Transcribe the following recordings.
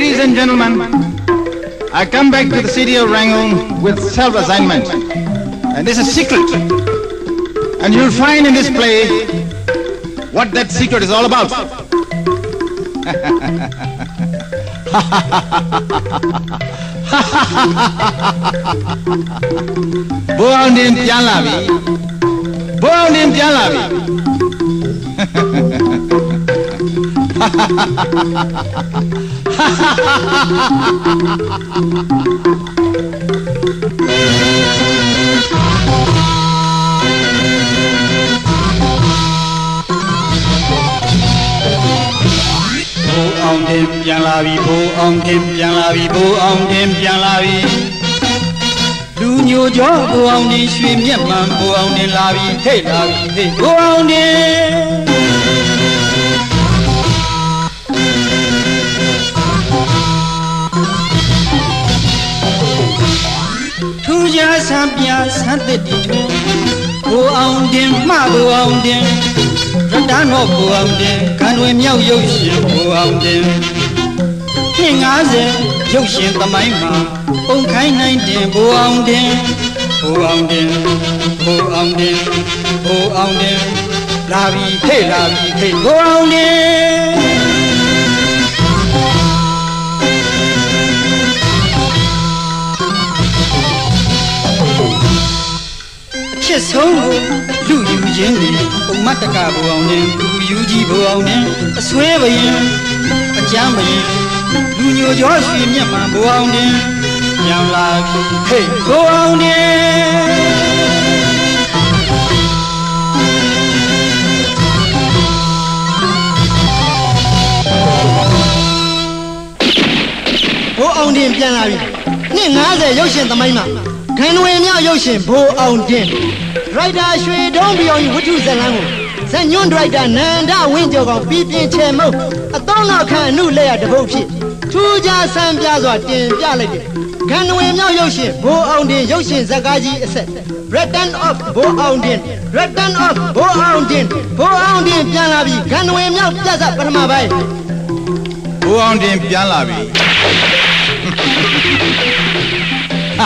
Ladies and gentlemen, I come back to the city of Rangoon with self-assignment. And this is a secret. And you'll find in this play what that secret is all about. Ông điên chán là vì Bố ông điên chán là vì Bố ông đêm ပြန်လာပြီဘိုးအောင်တင်ပြန်လာပြီဘိုးအောင်တင်ပြန်လာပြီလူညိုကြောဘိုးအောင်တင်ရွှေမြက်မှန်ဘိုးအောင်တင်လာပြီဟဲ့လာပြီဟဲ့ဘိုးအောင်တင် ပြဆန်းသစ်တီတွင်ဘိုးအောင်တင်မှဘိုးအောင်တင်ရတန်းတော်ဘိုးအောင်တင်ကံတွေမြောက်ရုပ်ရှင်ဘိုးအောင်တင်နှစ်90ရုပ်ရှင်သမိုင်းမှာပုံခိုင်းနိုင်တင်ဘိုးအောင်တင်ဘိုးအောင်တင်ဘိုးအောင်တင်ဘိုးအောင်တင်လာပြီဟဲ့လာပြီဟဲ့ဘိုးအောင်တင် အဖြစ်ဆုံးကိုလူယူခြင်းဒီပုံမတ်တကဘူအောင်နဲ့လူယူကြီးဘူအောင်နဲ့အဆွဲပရင်အကြမ်းပရင်လူညိုကြောရွှေမြတ်မှန်ဘူအောင်နဲ့ညံလာဟေးဘူအောင်နဲ့ဘိုးအောင်တင်ပြန်လာပြီနှစ်90ရုပ်ရှင်သမိုင်းမှာ ခန္ဓဝင်မြောက်ရုပ်ရှင်ဘိုးအောင်တင်ရိုက်တာရွှေတုံးပြောင်ဝတ္ထုဇာတ်လမ်းကိုဇညွန့်ဒရိုက်တာနန္ဒဝင်းကျော်ကောင်ပြီးပြင်းချေမုတ်အသုံးတော်ခန့်အနုလက်ရတပုတ်ဖြစ်ထူးခြားဆန်းပြစွာတင်ပြလိုက်တယ်ခန္ဓဝင်မြောက်ရုပ်ရှင်ဘိုးအောင်တင်ရုပ်ရှင်ဇာတ်ကားကြီးအဆက် Return of ဘိုးအောင်တင် Return of ဘိုးအောင်တင်ဘိုးအောင်တင်ပြန်လာပြီခန္ဓဝင်မြောက်ပြဿပထမပိုင်းဘိုးအောင်တင်ပြန်လာပြီ မ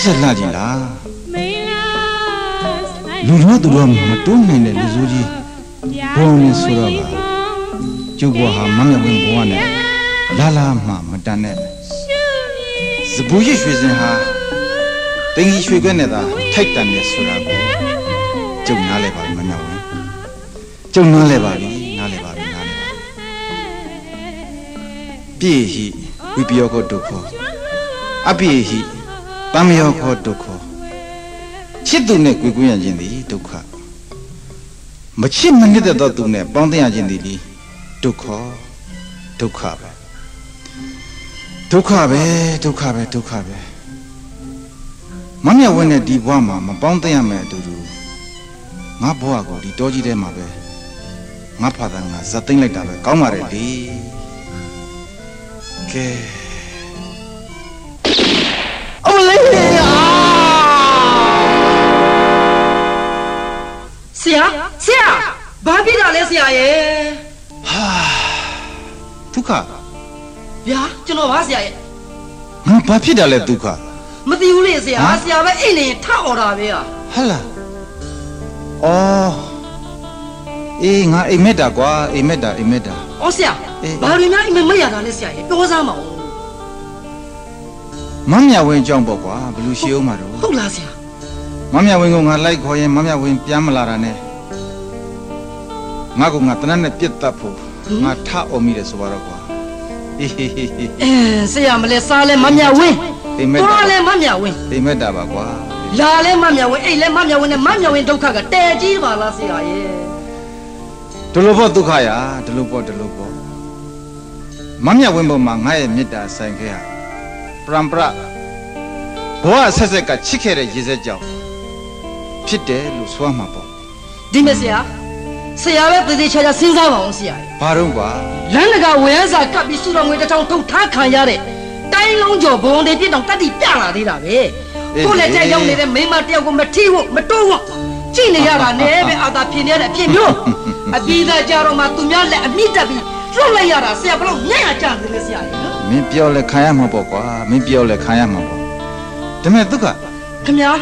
ရစ်ဆက်လှကြည့်လားလူတို့သူတို့မတွန်းနိုင်တဲ့လူစိုးကြီးဘုံနဲ့ဆိုတော့ပါကျုပ်ဘွားဟာမမြဝင်ဘဝနဲ့လာလာမှမတန်တဲ့စပူရရွှေစင်ဟာတင်ကြီးရွှေခွက်နဲ့သာထိုက်တန်နေဆိုတာကိုကျုပ်နားလဲပါပြီမမြဝင်ကျုပ်နားလဲပါပြီနားလဲပါပြီနားလဲပါပြီပြည့်ရှိဝိပယောခောဒုက္ခအပိဟိ တမယောခောဒုက္ခချစ်သူနဲ့ကြွေကွင်းရခြင်းသည်ဒုက္ခမချစ်မနစ်တဲ့သောသူနဲ့ပေါင်းသင်းရခြင်းသည်ဒီဒုက္ခဒုက္ခပဲဒုက္ခပဲဒုက္ခပဲဒုက္ခပဲမမြတ်ဝင်းနဲ့ဒီဘဝမှာမပေါင်းသင်းရမယ်အတူတူငါဘဝကိုဒီတောကြီးထဲမှာပဲငါဖာသာငါဇတ်သိမ့်လိုက်တာပဲကောင်းပါတယ်လေကဲ ဆရာဆရာဘာဖြစ်တာလဲဆရာရဲ့ဟာဒုက္ခဗျာကျွန်တော်ပါဆရာရဲ့ငါဘာဖြစ်တာလဲဒုက္ခမသိဘူးလေဆရာဟမ်ဆရာပဲအိတ်နေထအော်တာပဲဟာဟဟလာအော်အေးငါအိမ်မက်တာကွာအိမ်မက်တာအိမ်မက်တာဩဆရာအေးဘာတွေများအိမ်မက်မရတာလဲဆရာရဲ့ပြောစားမအောင်မမြဝင်းကြောင့်ပေါ့ကွာဘယ်လူရှိအောင်မှာတော့ဟုတ်လားဆရာ မမြဝင်းကငါလိုက်ခေါ်ရင်မမြဝင်းပြန်မလာတာနဲ့ငါကငါတနတ်နဲ့ပြစ်တတ်ဖို့ငါထအောင်မိတယ်ဆိုတော့ကွာဟေးဟေးဟေးဟေးအဲဆရာမလဲစားလဲမမြဝင်းအိမ်မက်တာသွားလဲမမြဝင်းအိမ်မက်တာပါကွာလာလဲမမြဝင်းအိတ်လဲမမြဝင်းနဲ့မမြဝင်းဒုက္ခကတဲကြီးပါလားဆရာရဲ့ဒလိုပေါ့ဒုက္ခရာဒလိုပေါ့ဒလိုပေါ့မမြဝင်းပေါ်မှာငါရဲ့မေတ္တာဆိုင်ခဲ့ဟာပရံပရဘဝဆက်ဆက်ကချစ်ခဲ့တဲ့ရေစက်ကြောင့် ဖြစ်တယ်လို့ဆိုရမှာပေါ့ဒီမဲ့ဆရာဆရာပဲတည်တည်ချာချာစဉ်းစားပါအောင်ဆရာရဲ့ဘာတော့ကွာလမ်းတကဝဲစာကပ်ပြီးစုတော်ငွေတစ်ထောင်ထုတ်ထားခံရတဲ့တိုင်းလုံးကျော်ဘုံတွေပြစ်တော့တတ်တိပြလာသေးတာပဲကိုယ်လည်းကြိုက်ရောက်နေတဲ့မိန်းမတယောက်ကိုမထီဖို့မတိုးဖို့ကြည့်နေရတာနဲ့ပဲအာသာဖြစ်နေတဲ့အဖြစ်မျိုးအပြီးသားကြတော့မှသူများလက်အမိတက်ပြီးလွတ်လိုက်ရတာဆရာဘလို့ညံ့ရကြတယ်လေဆရာရေနော်မင်းပြောလဲခံရမှာပေါ့ကွာမင်းပြောလဲခံရမှာပေါ့ဒါမဲ့ဒုက္ခခင်ဗျာ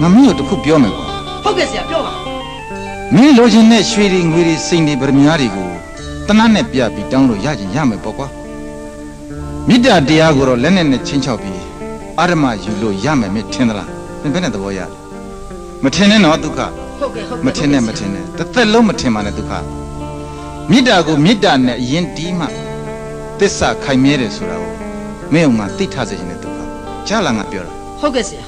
ငါမင်းတို့တစ်ခုပြောမယ်ကွာဟုတ်ကဲ့ဆရာပြောပါမင်းလိုချင်တဲ့ရွှေတွေငွေတွေစိန်တွေဗရမ ्या တွေကိုတနတ်နဲ့ပြပြီးတောင်းလို့ရချင်ရမယ်ပေါ့ကွာမေတ္တာတရားကိုတော့လက်နဲ့နဲ့ချင်းချောက်ပြီးအာရမယူလို့ရမယ်မင်းထင်သလားမင်းဘယ်နဲ့သဘောရလဲမထင်နဲ့နော်ဒုက္ခဟုတ်ကဲ့ဟုတ်ကဲ့မထင်နဲ့မထင်နဲ့တစ်သက်လုံးမထင်ပါနဲ့ဒုက္ခမေတ္တာကိုမေတ္တာနဲ့အရင်တီးမှသစ္စာခိုင်မြဲတယ်ဆိုတာကိုမင်းအောင်ငါသိထားစေချင်တဲ့ဒုက္ခကြားလာငါပြောတာဟုတ်ကဲ့ဆရာ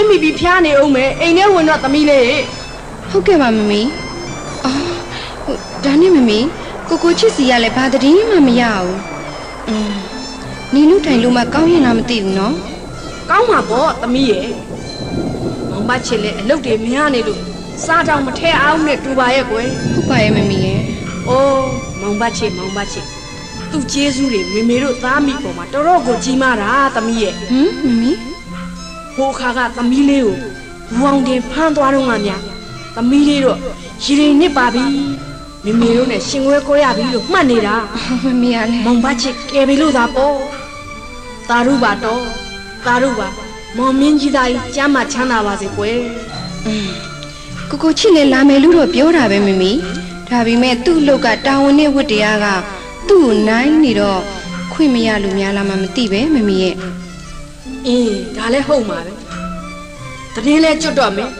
တော်ကြအေးမိပြီးဖျားနေအောင်မယ်အိမ်ထဲဝင်တော့သမီးလေးဟုတ်ကဲ့ပါမမေအော်ဟိုဒါနဲ့မမေကိုကိုချစ်စီကလည်းဘာတည်းမှမရဘူးอืมနီလူထိုင်လို့မှကောင်းရင်လားမသိဘူးနော်ကောင်းမှာပေါ့သမီးရဲ့မောင်မချစ်လေအလုပ်တွေများနေလို့စားတောင်မထဲအောင်နဲ့တူပါရဲ့ကွယ်ဟုတ်ပါရဲ့မမေရဲ့အိုးမောင်မချစ်မောင်မချစ်သူ့ကျေးဇူးတွေမေမေတို့သားမိပေါ်မှာတော်တော်ကိုကြီးမားတာသမီးရဲ့ဟမ်မမေ ဟိုခါကသမီးလေးကိုဘူအောင်တင်ဖမ်းသွားတော့မှများသမီးလေးတော့ရေရင်နစ်ပါပြီမေမေတို့နဲ့ရှင်ခွဲကိုရပြီလို့မှတ်နေတာမမီကလည်းမောင်ဘချစ်ကဲပြီလို့သာပေါ့သာရုပါတော့သာရုပါမောင်မင်းကြီးသားကြီးကျမ်းမှချမ်းသာပါစေကွယ်ကိုကိုချစ်လည်းလာမယ်လို့တော့ပြောတာပဲမမီဒါပေမဲ့သူ့အလုပ်ကတာဝန်နဲ့ဝတ္တရားကသူ့ကိုနိုင်နေတော့ခွင့်မရလို့များလားမမသိပဲမမီရဲ့ အင်းဒါလည်းဟုတ်မှာပဲတတိလဲကျွတ်တော့မယ်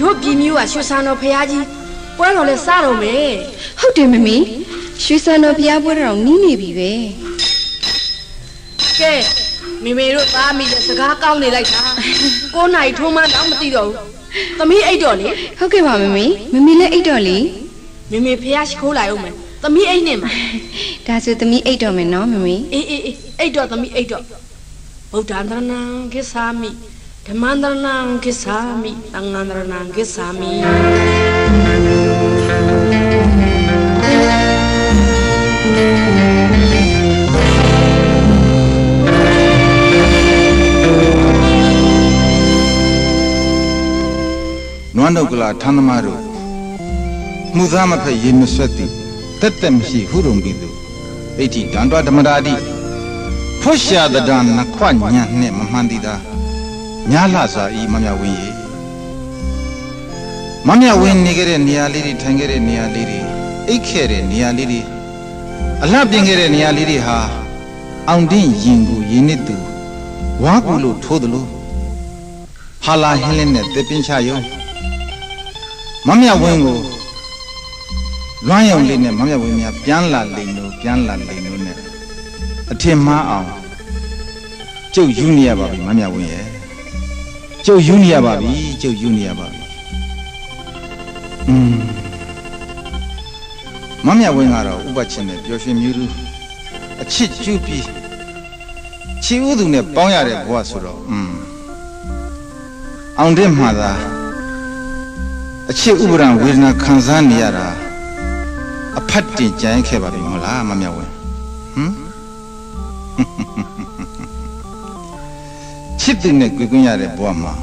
တို့ပြည်မျိုးကရွှေဆန်းတော်ဖရာကြီးပွဲတော်လဲစားတော့မယ်ဟုတ်တယ်မမီရွှေစံတော်ဘုရားပွဲတော်နီးနေပြီပဲကဲမေမေတို့သားမိတဲ့စကားကောင်းနေလိုက်တာကိုးနိုင်ထုံးမတော့မသိတော့ဘူးသမီးအိတ်တော့လေဟုတ်ကဲ့ပါမမီမမီလည်းအိတ်တော်လေမေမေဖះရှိခိုးလိုက်အောင်မယ်သမီးအိတ်နဲ့မှာဒါဆိုသမီးအိတ်တော်မယ်နော်မမီအေးအေးအေးအိတ်တော့သမီးအိတ်တော့ ဗုဒ္ဓံတရဏံကိသာမိဓမ္မံတရဏံကိသာ ထမ်းသမားတို့မှုသားမဖက်ရေမဆွက်သည်တက်တက်မရှိဟုရုံပြီးသူအဋ္ဌိတန်တော်ဓမ္မရာတိဖွရှာတဒနခွညံနှင့်မမှန်သည်သာညာလှစွာဤမမြဝင်းရေမမြဝင်းနေခဲ့တဲ့နေရာလေးတွေထိုင်ခဲ့တဲ့နေရာလေးတွေအိတ်ခဲ့တဲ့နေရာလေးတွေအလှပြင်ခဲ့တဲ့နေရာလေးတွေဟာအောင်တင်းရင်ကိုရင်းနစ်သူဝါကူလို့ထိုးသလိုဟာလာဟင်းလင်းနဲ့တစ်ပင်းချယုံမမြဝင်းကိုလွမ်းရုံလေးနဲ့မမြဝင်းများပြန်လာလိန်လို့ပြန်လာလိန်လို့နဲ့အထင်မှားအောင် ကျုပ်ယူနေရပါပြီမမြဝင်းရဲ့ကျုပ်ယူနေရပါပြီကျုပ်ယူနေရပါပြီอืมမမြဝင်းကတော့ဥပချင်းနဲ့ပျော်ရွှင်မြူးသူအချစ်ကျူးပြီးချီဥသူနဲ့ပေါင်းရတဲ့ဘဝဆိုတော့อืมအောင်တဲ့မှာသာ အချစ်ဥပရံဝေဒနာခံစားနေရတာအဖတ်တင်ကြမ်းခဲ့ပါပြီမဟုတ်လားမမြဝင်းဟမ် စ်သူနဲ့ကြွေးကွင်းရတဲ့ဘဝမှာ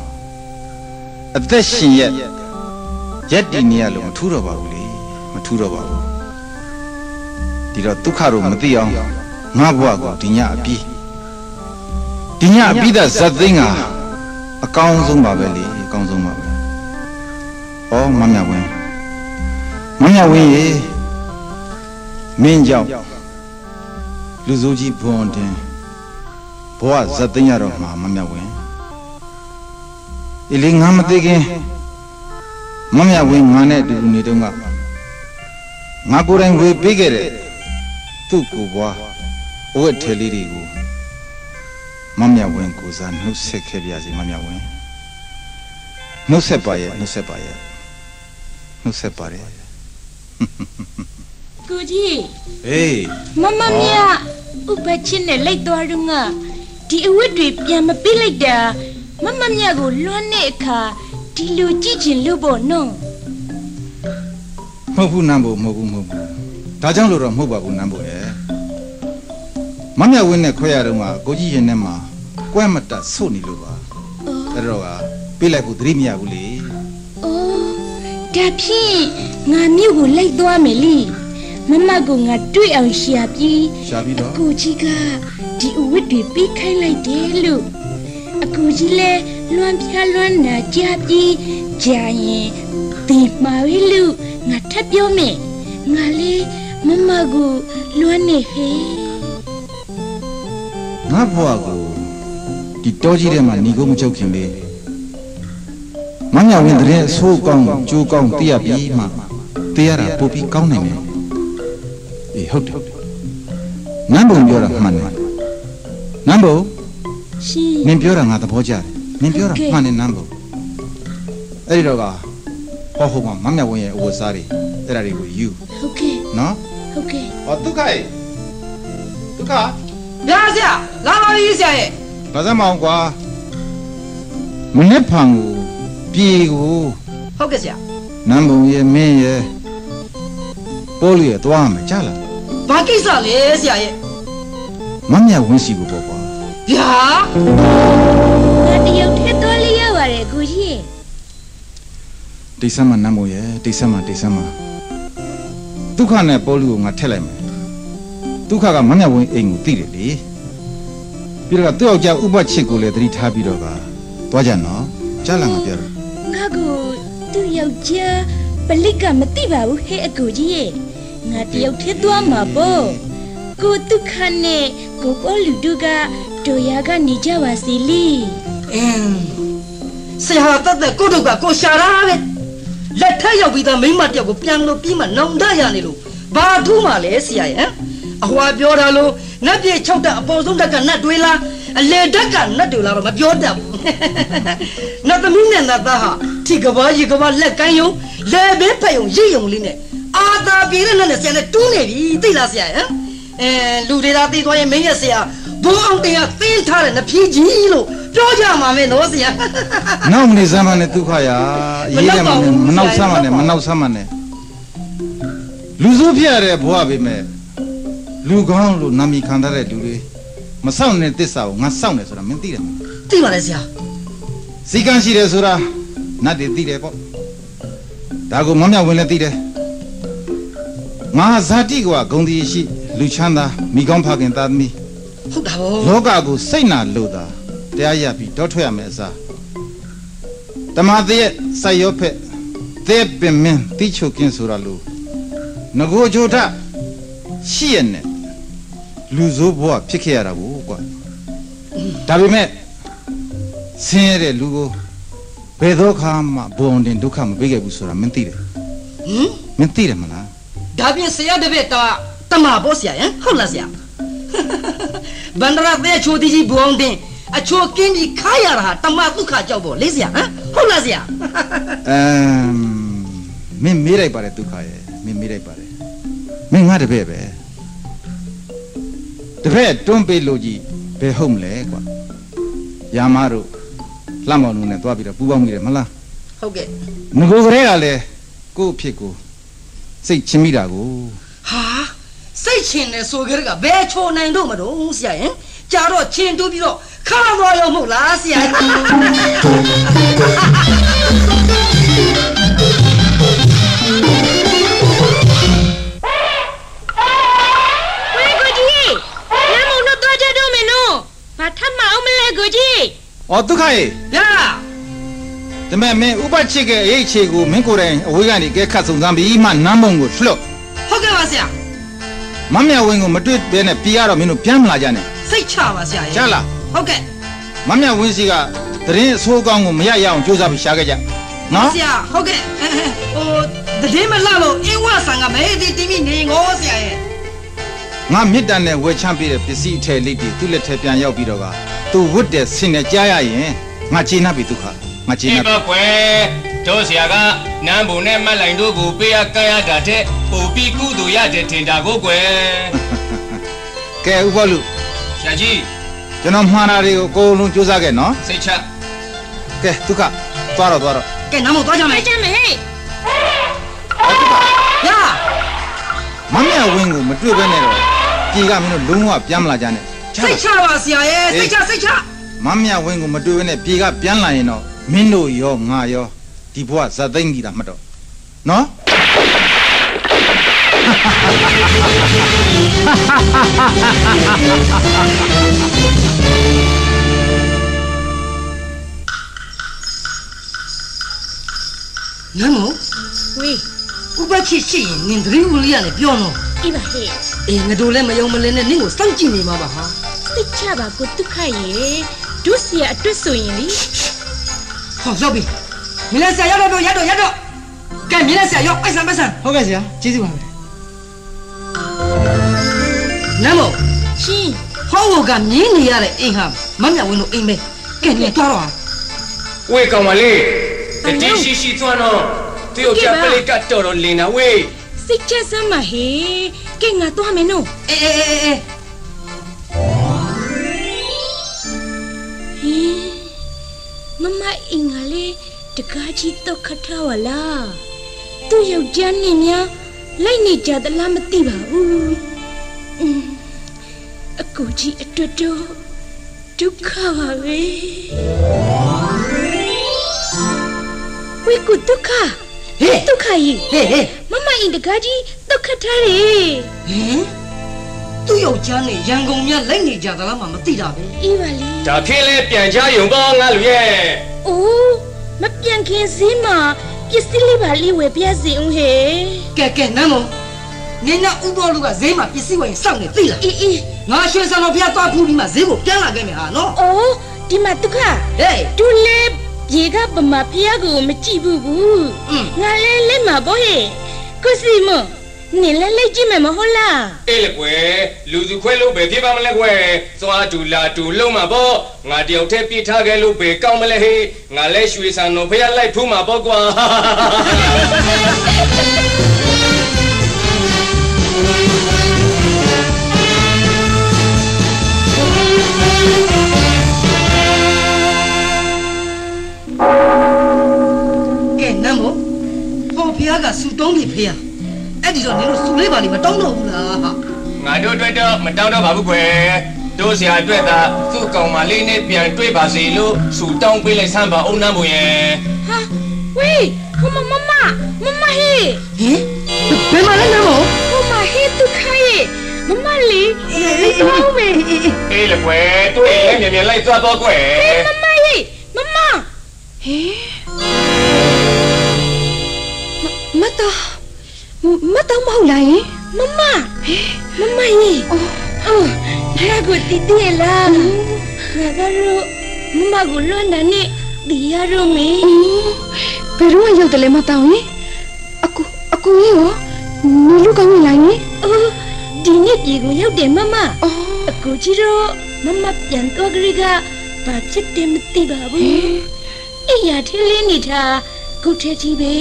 အသက်ရှင်ရက်ရက်တည်နေရလို့မထူးတော့ပါဘူးလေမထူးတော့ပါဘူးဒီတော့ဒုက္ခတော့မသိအောင်ငါဘဝကိုဒီညအပြီးဒီညအပြီးတဲ့ဇတ်သိန်းကအကောင်းဆုံးပါပဲလေအကောင်းဆုံးပါပဲ။ဩမမြဝင်းမမြဝင်းရေမင်းကြောင့်လူစိုးကြီးဘွန်တင် ဘဝဇတ်သိမ်းရတော့မှာမမြဝင်း။ဒီလေငါမသိခင်မမြဝင်းငါနဲ့အတူတူနေတော့ကငါကိုယ်တိုင်ဝေပေးခဲ့တဲ့သူ့ကိုယ်ဘွားအဝတ်ထဲလေးတွေကိုမမြဝင်းကိုစားနှုတ်ဆက်ခဲ့ပြစီမမြဝင်းနှုတ်ဆက်ပါရဲ့နှုတ်ဆက်ပါရဲ့နှုတ်ဆက်ပါတယ်ကိုကြီးဟေးမမမြဥပချင်းနဲ့လိုက်သွားတော့ငါ ဒီအဝတ်တွေပြန်မပေးလိုက်တာမမမြကိုလွှမ်းတဲ့အခါဒီလိုကြည့်ချင်လို့ပေါ့နော်မဟုတ်ဘူးနမ်းဖို့မဟုတ်ဘူးမဟုတ်ဘူးဒါကြောင့်လို့တော့မဟုတ်ပါဘူးနမ်းဖို့ရဲ့မမြဝင်းနဲ့ခွဲရတော့ကကိုကြီးရင်ထဲမှာကွဲမတတ်ဆုတ်နေလို့ပါအဲ့တော့ကပြေးလိုက်ဖို့သတိမရဘူးလေအိုးဒါဖြင့်ငါမြို့ကိုလိုက်သွားမယ်လေမမကငါတွေ့အောင်ရှာပြီးရှာပြီးတော့ကိုကြီးကဒီအ ဝတ်တွေပေးခိုင်းလိုက်တယ်လို့အကူကြီးလဲလွမ်းပြလွမ်းနာကြပြီးကြာရင်ဒီမှာဝေးလို့ငါထပ်ပြောမယ်ငါလေးမမကိုလွမ်းနေဟဲ့ငါဘဝကိုဒီတောကြီးထဲမှာหนีကုန်မချုပ်ခင်လေမမြဝင်းတဲ့အဆိုးကောင်းကြိုးကောင်းသိရပြီးမှသိရတာပိုပြီးကောင်းနိုင်တယ်အေးဟုတ်တယ်နမ်းပုံပြောတာမှန်တယ် နမ်းပုံရှင်နင်ပြောတာငါသဘောကျတယ်နင်ပြောတာမှန်တယ်နမ်းဖို့အဲ့ဒီတော့ကဟောဟောမမမြတ်ဝင်းရဲ့အဝတ်စားတွေအဲ့ဒါတွေကိုယူဟုတ်ကဲ့နော်ဟုတ်ကဲ့ဟောဒုက္ခရေဒုက္ခဗျာဆရာလာပါပြီဆရာရဲ့ဘာစမ်းမအောင်ကွာမနေ့ဖန်ကိုပြေကိုဟုတ်ကဲ့ဆရာနမ်းပုံရဲ့မင်းရဲ့ပိုးလေးရဲ့သွားမယ်ကြားလားဘာကိစ္စလဲဆရာရဲ့မမြတ်ဝင်းစီကိုပေါ့ကွာ ဗျာငါတယောက်ထက်တော်လေးရပါတယ်ကိုကြီးတိတ်ဆမ်းမနမ်းပုံရဲ့တိတ်ဆမ်းမတိတ်ဆမ်းမဒုက္ခနဲ့ပေါ်လူကိုငါထက်လိုက်မယ်ဒုက္ခကမမြတ်ဝင်းအိမ်ကိုသိတယ်လေပြီးတော့သူ့ယောက်ျားဥပချစ်ကိုလည်းသတိထားပြီးတော့ကသွားကြနော်ကြားလာငါပြောတယ်ငါကိုသူ့ယောက်ျားပလစ်ကမသိပါဘူးဟဲ့အကူကြီးရဲ့ငါတယောက်ထဲသွားမှာပေါ့ကိုဒုက္ခနဲ့ကိုပေါ်လူတို့က တို့ရကနေကြပါစေလေအင်းဆရာတက်တဲ့ကိုတို့ကကိုရှာတာပဲလက်ထက်ရောက်ပြီးသားမိန်းမတယောက်ကိုပြန်လို့ပြီးမှနောင်တရနေလို့ဘာထူးမှလဲဆရာရဲ့ဟမ်အဟွာပြောတာလို့နတ်ပြေ၆တက်အပေါ်ဆုံးတက်ကနတ်တွေလားအလေတက်ကနတ်တွေလားတော့မပြောတတ်ဘူးနတ်သမီးနဲ့နတ်သားဟာဒီကဘာရေကဘာလက်ကန်းယုံလေဘေးဖက်ယုံရည်ယုံလေးနဲ့အာသာပြေတဲ့နတ်နဲ့ဆရာနဲ့တူးနေပြီသိလားဆရာဟမ်အဲလူတွေသာသိသွားရင်မင်းရဲ့ဆရာ ဘုံအောင်တင်ကသင်းထားတဲ့နဖြီးကြီးလို့ပြောကြမှာမင်းနော်ဆရာနောက်မနေစမ်းမနဲ့ဒုက္ခရာရေးတယ်မနဲ့မနောက်ဆမ်းမနဲ့မနောက်ဆမ်းမနဲ့လူစိုးဖြစ်ရတဲ့ဘဝပဲမဲ့လူကောင်းလို့နာမည်ခံထားတဲ့လူတွေမစောင့်တဲ့တစ္ဆာကိုငါစောင့်တယ်ဆိုတာမင်းသိတယ်မလားသိပါလေဆရာစီကံရှိတယ်ဆိုတာနတ်တွေသိတယ်ပေါ့ဒါကိုမမြောက်ဝင်လည်းသိတယ်ငါဇာတိကွာဂုံတီရှိလူချမ်းသာမိကောင်းဖခင်သားသမီး ဟုတ်တာဗောလောကကိုစိတ်နာလို့သာတရားရပြီးတောထွက်ရမယ်အစားတမသေးရဲ့စိုက်ရောဖက်သဲပင်မင်းတိချုပ်ကင်းဆိုတာလို့ငကိုချိုထရှိရနဲ့လူဆိုးဘဝဖြစ်ခဲ့ရတာကိုကွာဒါပေမဲ့ဆင်းရဲတဲ့လူကိုဘယ်တော့ခါမှဘုံတင်ဒုက္ခမပေးခဲ့ဘူးဆိုတာမင်းသိတယ်ဟင်မင်းသိတယ်မလားဒါပြင်ဆရာတပည့်တော့တမဘောဆရာဟမ်ဟုတ်လားဆရာ ဗန္ဒရာတဲ့ချိုတီကြီးဘုံတင်အချိုကင်းပြီးခါရတာဟာတမဒုက္ခကြောက်ပေါ့လေဆရာဟမ်ဟုတ်လားဆရာအမ်မင်းမေးလိုက်ပါတယ်ဒုက္ခရဲ့မင်းမေးလိုက်ပါတယ်မင်းငါတပည့်ပဲတပည့်တွန်းပေးလို့ကြီးဘယ်ဟုတ်မလဲကွာရာမတို့လှမောင်တို့နဲ့တွားပြီးတော့ပူပေါင်းမိတယ်မလားဟုတ်ကဲ့ငကိုကလေးကလည်းကို့အဖြစ်ကိုစိတ်ချင်းမိတာကိုဟာ စိတ်ချင်းနဲ့ဆိုကြကဘယ်ချိုနိုင်တော့မတော့ဆရာဟင်ကြာတော့ချင်းတူးပြီးတော့ခါသွားရောမဟုတ်လားဆရာဝဲကိုကြီးလမ်းမုံတော့သွားကြတော့မယ်နော်ဘာထပ်မအောင်မလဲကိုကြီးဩဒုက္ခရဲ့ဗျာတမဲမင်းဥပချစ်ရဲ့အိတ်ချေကိုမင်းကိုယ်တိုင်အဝေးကနေကဲခတ်စုံစမ်းပြီးမှနမ်းမုံကိုလွှတ်ဟုတ်ကဲ့ပါဆရာ မမြဝင်းကိုမတွေ့ဘဲနဲ့ပြေးရတော့မင်းတို့ပြန်မလာကြနဲ့စိတ်ချပါဆရာရဲ့ကြားလားဟုတ်ကဲ့မမြဝင်းစီကသတင်းအဆိုးကောင်းကိုမရရအောင်ကြိုးစားပြီးရှာခဲ့ကြနော်ဆရာဟုတ်ကဲ့အဲအဲဟိုတည်င်းမလှလို့အင်းဝဆန်ကမဲဒီတီဗီနေငေါဆရာရဲ့ငါမြစ်တန်နဲ့ဝယ်ချမ်းပေးတဲ့ပစ္စည်းအထည်လေးတွေသူ့လက်ထဲပြန်ရောက်ပြီးတော့ကသူဝတ်တဲ့ဆင်နဲ့ကြားရရင်ငါကျေနပ်ပြီဒုက္ခ ငါကျေဒီနပ်ပြီတော့ကွယ်တို့ဆရာကနန်းဘုံနဲ့မတ်လိုင်တို့ကိုပေးရကမ်းရတာတဲ့ပို့ပြီးကုသိုလ်ရတယ်ထင်တာကိုကွယ်ကဲဥပလူဆရာကြီးကျွန်တော်မှားတာတွေကိုအကုန်လုံးကြိုးစားခဲ့နော်စိတ်ချကဲဒုက္ခသွားတော့သွားတော့ကဲနမ်းမသွားကြမယ်ကြမ်းမယ်ဟဲ့ဗျာမမြဝင်းကိုမတွေ့ဘဲနဲ့တော့ပြေကမင်းတို့လုံးဝပြန်မလာကြနဲ့ကြားစိလားတ်ချပါဆရာရဲ့စိတ်ချစိတ်ချမမြဝင်းကိုမတွေ့ဘဲနဲ့ပြေကပြန်လာရင်တော့ မင်းတို့ရောငါရောဒီဘဝဇတ်သိမ့်ပြီတာမှတ်တော့နော်နမ်းမဝေးဥပချစ်ရှိရင်နင်သတိဝလေးရတယ်ပြောတော့အေးပါဟဲ့အေးငါတို့လည်းမယုံမလင်းနဲ့နင့်ကိုစောင့်ကြည့်နေမှာပါဟာစိတ်ချပါကိုဒုက္ခရဲ့ဒုစရအတွက်ဆိုရင်လေ ဟောရောက်ပြီမင်းလည်းဆရာရောက်တော့ရောက်တော့ရောက်တော့ကဲမင်းလည်းဆရာရောက်ပိုက်ဆံပိုက်ဆံဟုတ်ကဲ့ဆရာကျေးဇူးပါပဲနမ်းမရှင်ဟောဝကမြင်းနေရတဲ့အိမ်ဟာမမြဝင်းတို့အိမ်ပဲကဲနေသွားတော့ဟာဝေးကောင်မလေးတတိရှိရှိသွားတော့သူ့ယောက်ျားပလိကတ်တော်တော်လင်းတာဝေးစိတ်ချစမ်းပါဟဲ့ကဲငါသွားမယ်နော်အေးအေးအေးအေးဟင် မမအင်္ဂါလေးတကားကြီးတော့ခတ်ထားဝလားသူ့ယောက်ျားနဲ့များလိုက်နေကြသလားမသိပါဘူးအင်းအကူကြီးအတွက်တော့ဒုက္ခပါပဲဝိကုဒုက္ခဟေးဒုက္ခကြီးဟေးဟေးမမရင်တကားကြီးဒုက္ခထားတယ်ဟင် သူ့ယောက်ျားနဲ့ရန်ကုန်မြလိုက်နေကြသလားမှမသိတာပဲအေးပါလေဒါဖြစ်လဲပြန်ချယုံပေါ့ငါလူရဲ့အိုးမပြန်ခင်စည်းမှာပစ္စည်းလေးပါလေးဝယ်ပြစီဦးဟဲ့ကဲကဲနမ်းမနင်ကဥပေါ်လူကဈေးမှာပစ္စည်းဝယ်ရင်စောင့်နေသိလားအေးအေးငါရွှေစံတော်ဖျားသွားဖူးပြီးမှဈေးကိုပြန်လာခဲ့မယ်ဟာနော်အိုးဒီမှာဒုက္ခဟေးတူလေရေကပမာဖျားကိုမကြည့်ဘူးဘူးอืมငါလဲလက်မှာပေါ့ဟဲ့ကိုစီမ နင်လဲလိုက်ကြည့်မယ်မဟုတ်လားအေးလေကွယ်လူစုခွဲလို့ပဲဖြစ်ပါမလဲကွယ်သွားတူလာတူလုံးမှာပေါ့ငါတယောက်တည်းပြစ်ထားခဲ့လို့ပဲကောင်းမလဲဟေးငါလဲရွှေဆန်တော်ဖះလိုက်ဖူးမှာပေါ့ကွာကဲနမ်းမဟောဖျားကစူတောင်းပြီဖျား အဲ့ဒီတော့နင်တို့စူလေးပါလိမတောင်းတော့ဘူးလားဟာငါတို့အတွက်တော့မတောင်းတော့ပါဘူးကွယ်တို့ဆရာအတွက်သာသူ့ကောင်မလေးနဲ့ပြန်တွေ့ပါစေလို့ဆူတောင်းပေးလိုက်စမ်းပါအုံနှမ်းပုံရဲ့ဟာဝေးဟိုမမမမမဟေးဟင်ဘယ်မှာလဲနမ်းမဟိုမဟေးဒုက္ခရဲ့မမလေးလေးတော့မယ်အေးလေကွယ်တွေ့ရင်လည်းမြန်မြန်လိုက်သွားတော့ကွယ်မမဟေးမမမတော် မတော်မဟုတ်လားယင်မမမမဟေးအော်ဒါကိုတည်တည်လားငါကတော့မမကိုလွန်တာနဲ့ဒီရရုံမေဘယ်တော့ရောက်တယ်လဲမတော်ယင်အကူအကူကြီးရောနေလူကောင်းနေလားယင်အော်ဒီနေ့ပြေကိုရောက်တယ်မမအော်အကူကြီးတော့မမပြန်တော့ကြကဘာချစ်တယ်မသိပါဘူးအေးရထင်းလေးနေတာကုတ်ထဲကြီးပဲ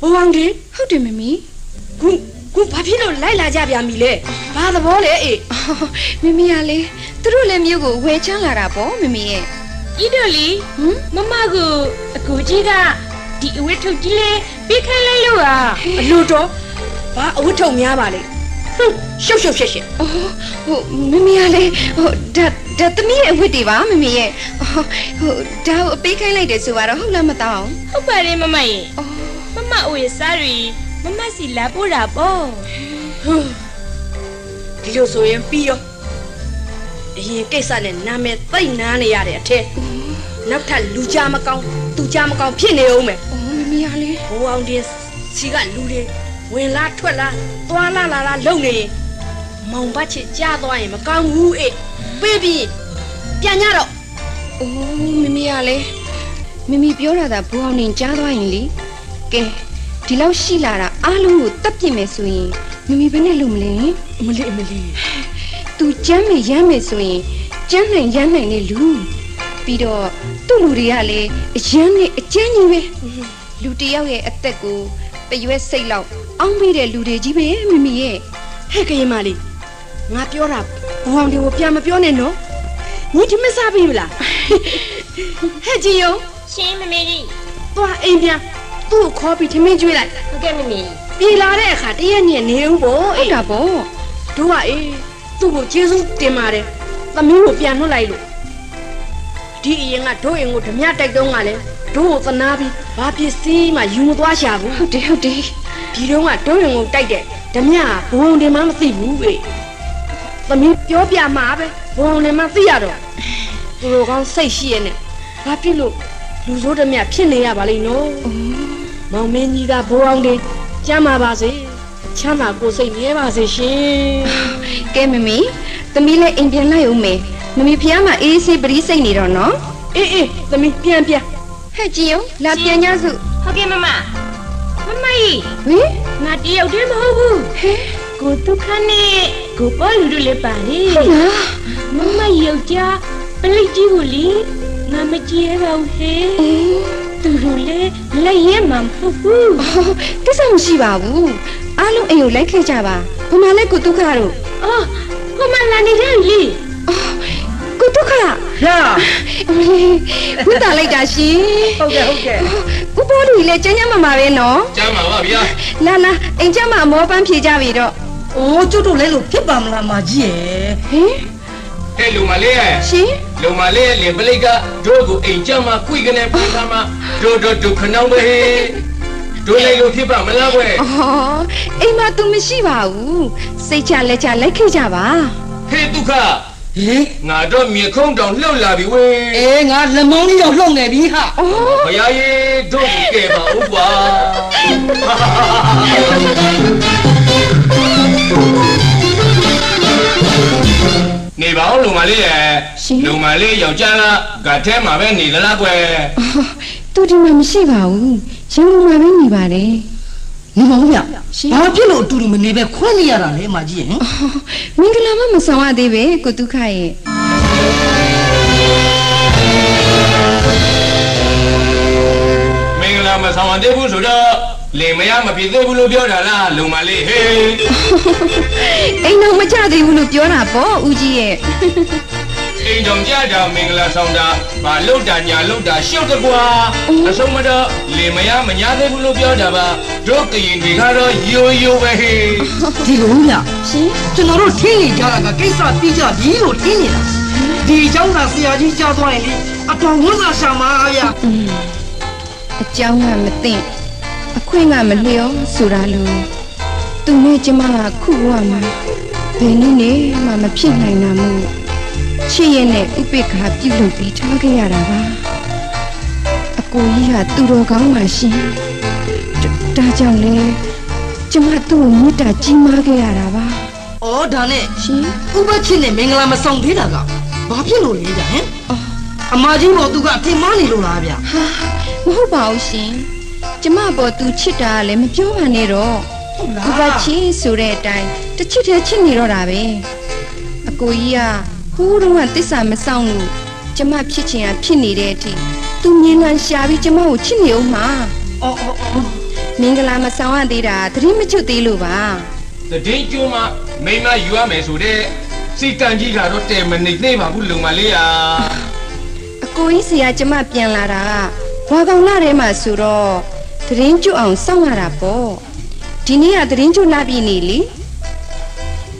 ဘဝံဒီဟုတ်တယ်မမီခုခုဘာဖြစ်လို့လိုက်လာကြပြန်ပြီလဲဘာသဘောလဲအေးမမီကလေသူတို့လည်းမြို့ကိုဝယ်ချမ်းလာတာပေါ့မမီရဲ့ဤတို့လီမမကိုအကူကြီးကဒီအဝတ်ထုတ်ကြီးလေးပေးခိုင်းလိုက်လို့ဟာအလို့တော့ဘာအဝတ်ထုံများပါလေဟွန်းရှုပ်ရှုပ်ရှက်ရှက်ဟိုဟိုမမီကလေဟိုဒါဒါသမီးရဲ့အဝတ်တွေပါမမီရဲ့ဟိုဟိုဒါကိုအပေးခိုင်းလိုက်တယ်ဆိုတော့ဟုတ်လားမတောင်းဟုတ်ပါတယ်မမရေ မမအဝတ်စားတွေမမစီလာပို့တာပေါ့ဒီလိုဆိုရင်ပြီးရောအရင်ကိစ္စနဲ့နာမည်သိမ့်နာနေရတဲ့အထက်နောက်ထပ်လူကြမကောင်းသူကြမကောင်းဖြစ်နေအောင်မယ်အော်မမီကလေဘိုးအောင်ဒီစီကလူတွေဝင်လာထွက်လာသွားလာလာလာလုံနေရင်မောင်ဘတ်ချစ်ကြားသွားရင်မကောင်းဘူးအေးပေးပြီးပြန်ကြတော့အိုးမမီကလေမမီပြောတာဒါဘူအောင်နေကြားသွားရင်လေ ကဲဒီလောက်ရှိလာတာအားလုံးကိုတက်ပြစ်မယ်ဆိုရင်မမီဘယ်နဲ့လုပ်မလဲမလေးမလေးသူကြမ်းမေရမ်းမေဆိုရင်ကြမ်းနိုင်ရမ်းနိုင်လေလူပြီးတော့သူ့လူတွေကလည်းအရမ်းနဲ့အကျဉ်းကြီးပဲလူတစ်ယောက်ရဲ့အသက်ကိုပရွက်စိတ်လောက်အောင်းပေးတဲ့လူတွေကြီးပဲမမီရဲ့ဟဲ့ကရင်မလေးငါပြောတာဘိုးအောင်ဒီကိုပြန်မပြောနဲ့နော်ညီထမင်းစားပြီမလားဟဲ့ကြီးယုံရှင်မမေကြီးသွားအိမ်ပြန် သူ့ကိုခေါ်ပြီးထမင်းကျွေးလိုက်ဟုတ်ကဲ့မမေပြေလာတဲ့အခါတရက်ညက်နေဦးပေါ့ဟုတ်အေးတာပေါ့တို့ကအေးသူ့ကိုကျေးဇူးတင်ပါတယ်သမီးကိုပြန်နှုတ်လိုက်လို့ဒီအရင်ကတို့ရင်ကိုဓမြတိုက်တုံးကလည်းတို့ကိုသနာပြီးဘာပစ္စည်းမှယူမသွားရှာဘူးဟုတ်တယ်ဟုတ်တယ်ဒီတုန်းကတို့ရင်ကိုတိုက်တဲ့ဓမြကဘုံတင်မှမသိဘူးပဲသမီးပြောပြမှာပဲဘုံတင်မှသိရတော့သူတို့ကောင်းစိတ်ရှိရဲ့နဲ့ဘာဖြစ်လို့လူဆိုးဓမြဖြစ်နေရပါလိမ့်နော် မောင်မင်းကြီးကဘိုးအောင်တင်ကျမ်းပါပါစေချမ်းသာကိုယ်စိတ်မြဲပါစေရှင်ကဲမမီသမီးလည်းအိမ်ပြန်လိုက်ဦးမယ်မမီဖះမှာအေးအေးဆေးပရိစိတ်နေတော့နော်အေးအေးသမီးပြန်ပြန်ဟဲ့ကြည်ယောလာပြန်ကြစုဟုတ်ကဲ့မမမမကြီးဟင်ငါတယောက်တည်းမဟုတ်ဘူးဟဲကိုဒုက္ခနဲ့ကိုပေါ်လူတို့လည်းပါလေဟုတ်လားမမယောက်ျားပလိတ်ကြီးကိုလေငါမကြည့်ရပါဘူးဟဲ့ သူတို့လည်းလက်ရဲမှာမဟုတ်ဘူးအော်ကိစ္စမရှိပါဘူးအားလုံးအိမ်ကိုလိုက်ခဲ့ကြပါဘမလဲကိုဒုက္ခတို့အော်ကိုမလာနေတဲ့လေအော်ကိုဒုက္ခရာဝိတာလိုက်တာရှင်ဟုတ်ကဲ့ဟုတ်ကဲ့ကိုပေါ်လူကြီးလည်းကျန်းကျန်းမာမာပဲနော်ကျမ်းပါပါဗျာလာလာအိမ်ကျမအမောပန်းဖြေကြပြီတော့အိုးကျွတ်တို့လဲလို့ဖြစ်ပါမလားမကြီးရဲ့ဟင် ဟဲ့လူမလေးရဲ့ရှင်လူမလေးရဲ့လင်ပလိတ်ကတို့ကိုအိမ်ကြမှာကွိကနေပြေးသားမှာတို့တို့ဒုခနောင်းပဲတို့လိုက်လို့ဖြစ်ပါမလားကွယ်အော်အိမ်မှာ तू မရှိပါဘူးစိတ်ချလက်ချလိုက်ခဲ့ကြပါဟေးဒုက္ခဟေးငါတော့မြေခုံးတောင်လှုပ်လာပြီဝေးအေးငါလက်မောင်းကြီးတော့လှုပ်နေပြီဟာအော်ဘုရားကြီးတို့ကိုကဲပါဦးကွာ နေပါဦးလူမလေးရဲ့လူမလေးယောက်ျားကဂတ်ထဲမှာပဲနေသလားကွယ်အော် तू ဒီမှာမရှိပါဘူးရန်ကုန်မှာပဲနေပါတယ်နေမောင်ဗျရှင်ဘာဖြစ်လို့အတူတူမနေပဲခွင့်နေရတာလဲအမကြီးဟင်အော်မင်္ဂလာမမဆောင်ရသေးပဲကိုဒုက္ခရဲ့မင်္ဂလာမဆောင်ရသေးဘူးဆိုတော့ လင်မယားမဖြစ်သေးဘူးလို့ပြောတာလားလူမလေးဟေး အိမ်တော့မကြသေးဘူးလို့ပြောတာပေါ့ဦးကြီးရဲ့ အိမ်တော်ကြတာမင်္ဂလာဆောင်တာဘာလုတ်တာညာလုတ်တာရှုပ်တကွာအဆုံးမတော့လင်မယားမညာသေးဘူးလို့ပြောတာပါတို့ကရင်တွေကတော့ယိုယိုပဲဟေး ဒီလိုဗျ ရှင် ကျွန်တော်တို့ထင်းနေကြတာကကိစ္စပြီးကြပြီလို့ထင်းနေတာဒီเจ้าသာဆရာကြီးကြားသွားရင်လေအတော်ဝန်းစာရှာမှာဗျ အเจ้าကမသိ အခွင့်ကမလျောဆိုတာလို့သူနဲ့ကျမကခုဘဝမှာဘယ်နည်းနဲ့မှမဖြစ်နိုင်တာမို့ချစ်ရဲ့နဲ့ဥပိ္ပခာပြုလုပ်ပြီးထားခဲ့ရတာပါအကိုကြီးကသူတော်ကောင်းပါရှင်ဒါဒါကြောင့်လေကျမသူ့ကိုမေတ္တာကြီးမားခဲ့ရတာပါဩဒါနဲ့ရှင်ဥပချင်းနဲ့မင်္ဂလာမဆောင်သေးတာကဘာဖြစ်လို့လဲဗျဟင်အော်အမကြီးပေါ်သူကအထင်မှားနေလို့လားဗျဟာမဟုတ်ပါဘူးရှင် ကျမပေါ်သူချစ်တာကလည်းမပြောပါနဲ့တော့ဟုတ်ဒီဘက်ချင်းဆိုတဲ့အတိုင်းတစ်ချစ်တည်းချစ်နေတော့တာပဲအကိုကြီးကဟိုးတုန်းကတစ္ဆာမဆောင်လို့ကျမဖြစ်ချင်တာဖြစ်နေတဲ့အထိသူမြင်လန်းရှာပြီးကျမကိုချစ်နေအောင်မှာအော်အော်အော်မင်္ဂလာမဆောင်ရသေးတာသတိမချွတ်သေးလို့ပါတည်င်းကျိုးမှမိမယူရမယ်ဆိုတဲ့စိတ်တန်ကြီးကတော့တဲမနေသေးပါဘူးလူမလေးဟာအကိုကြီးစီကကျမပြန်လာတာကဘွာကောင်လာထဲမှာဆိုတော့ သတရင်ကျွတ်အောင်စောင့်ရတာပေါ့ဒီနေ့ကသတရင်ကျွတ်လာပြီနေလေ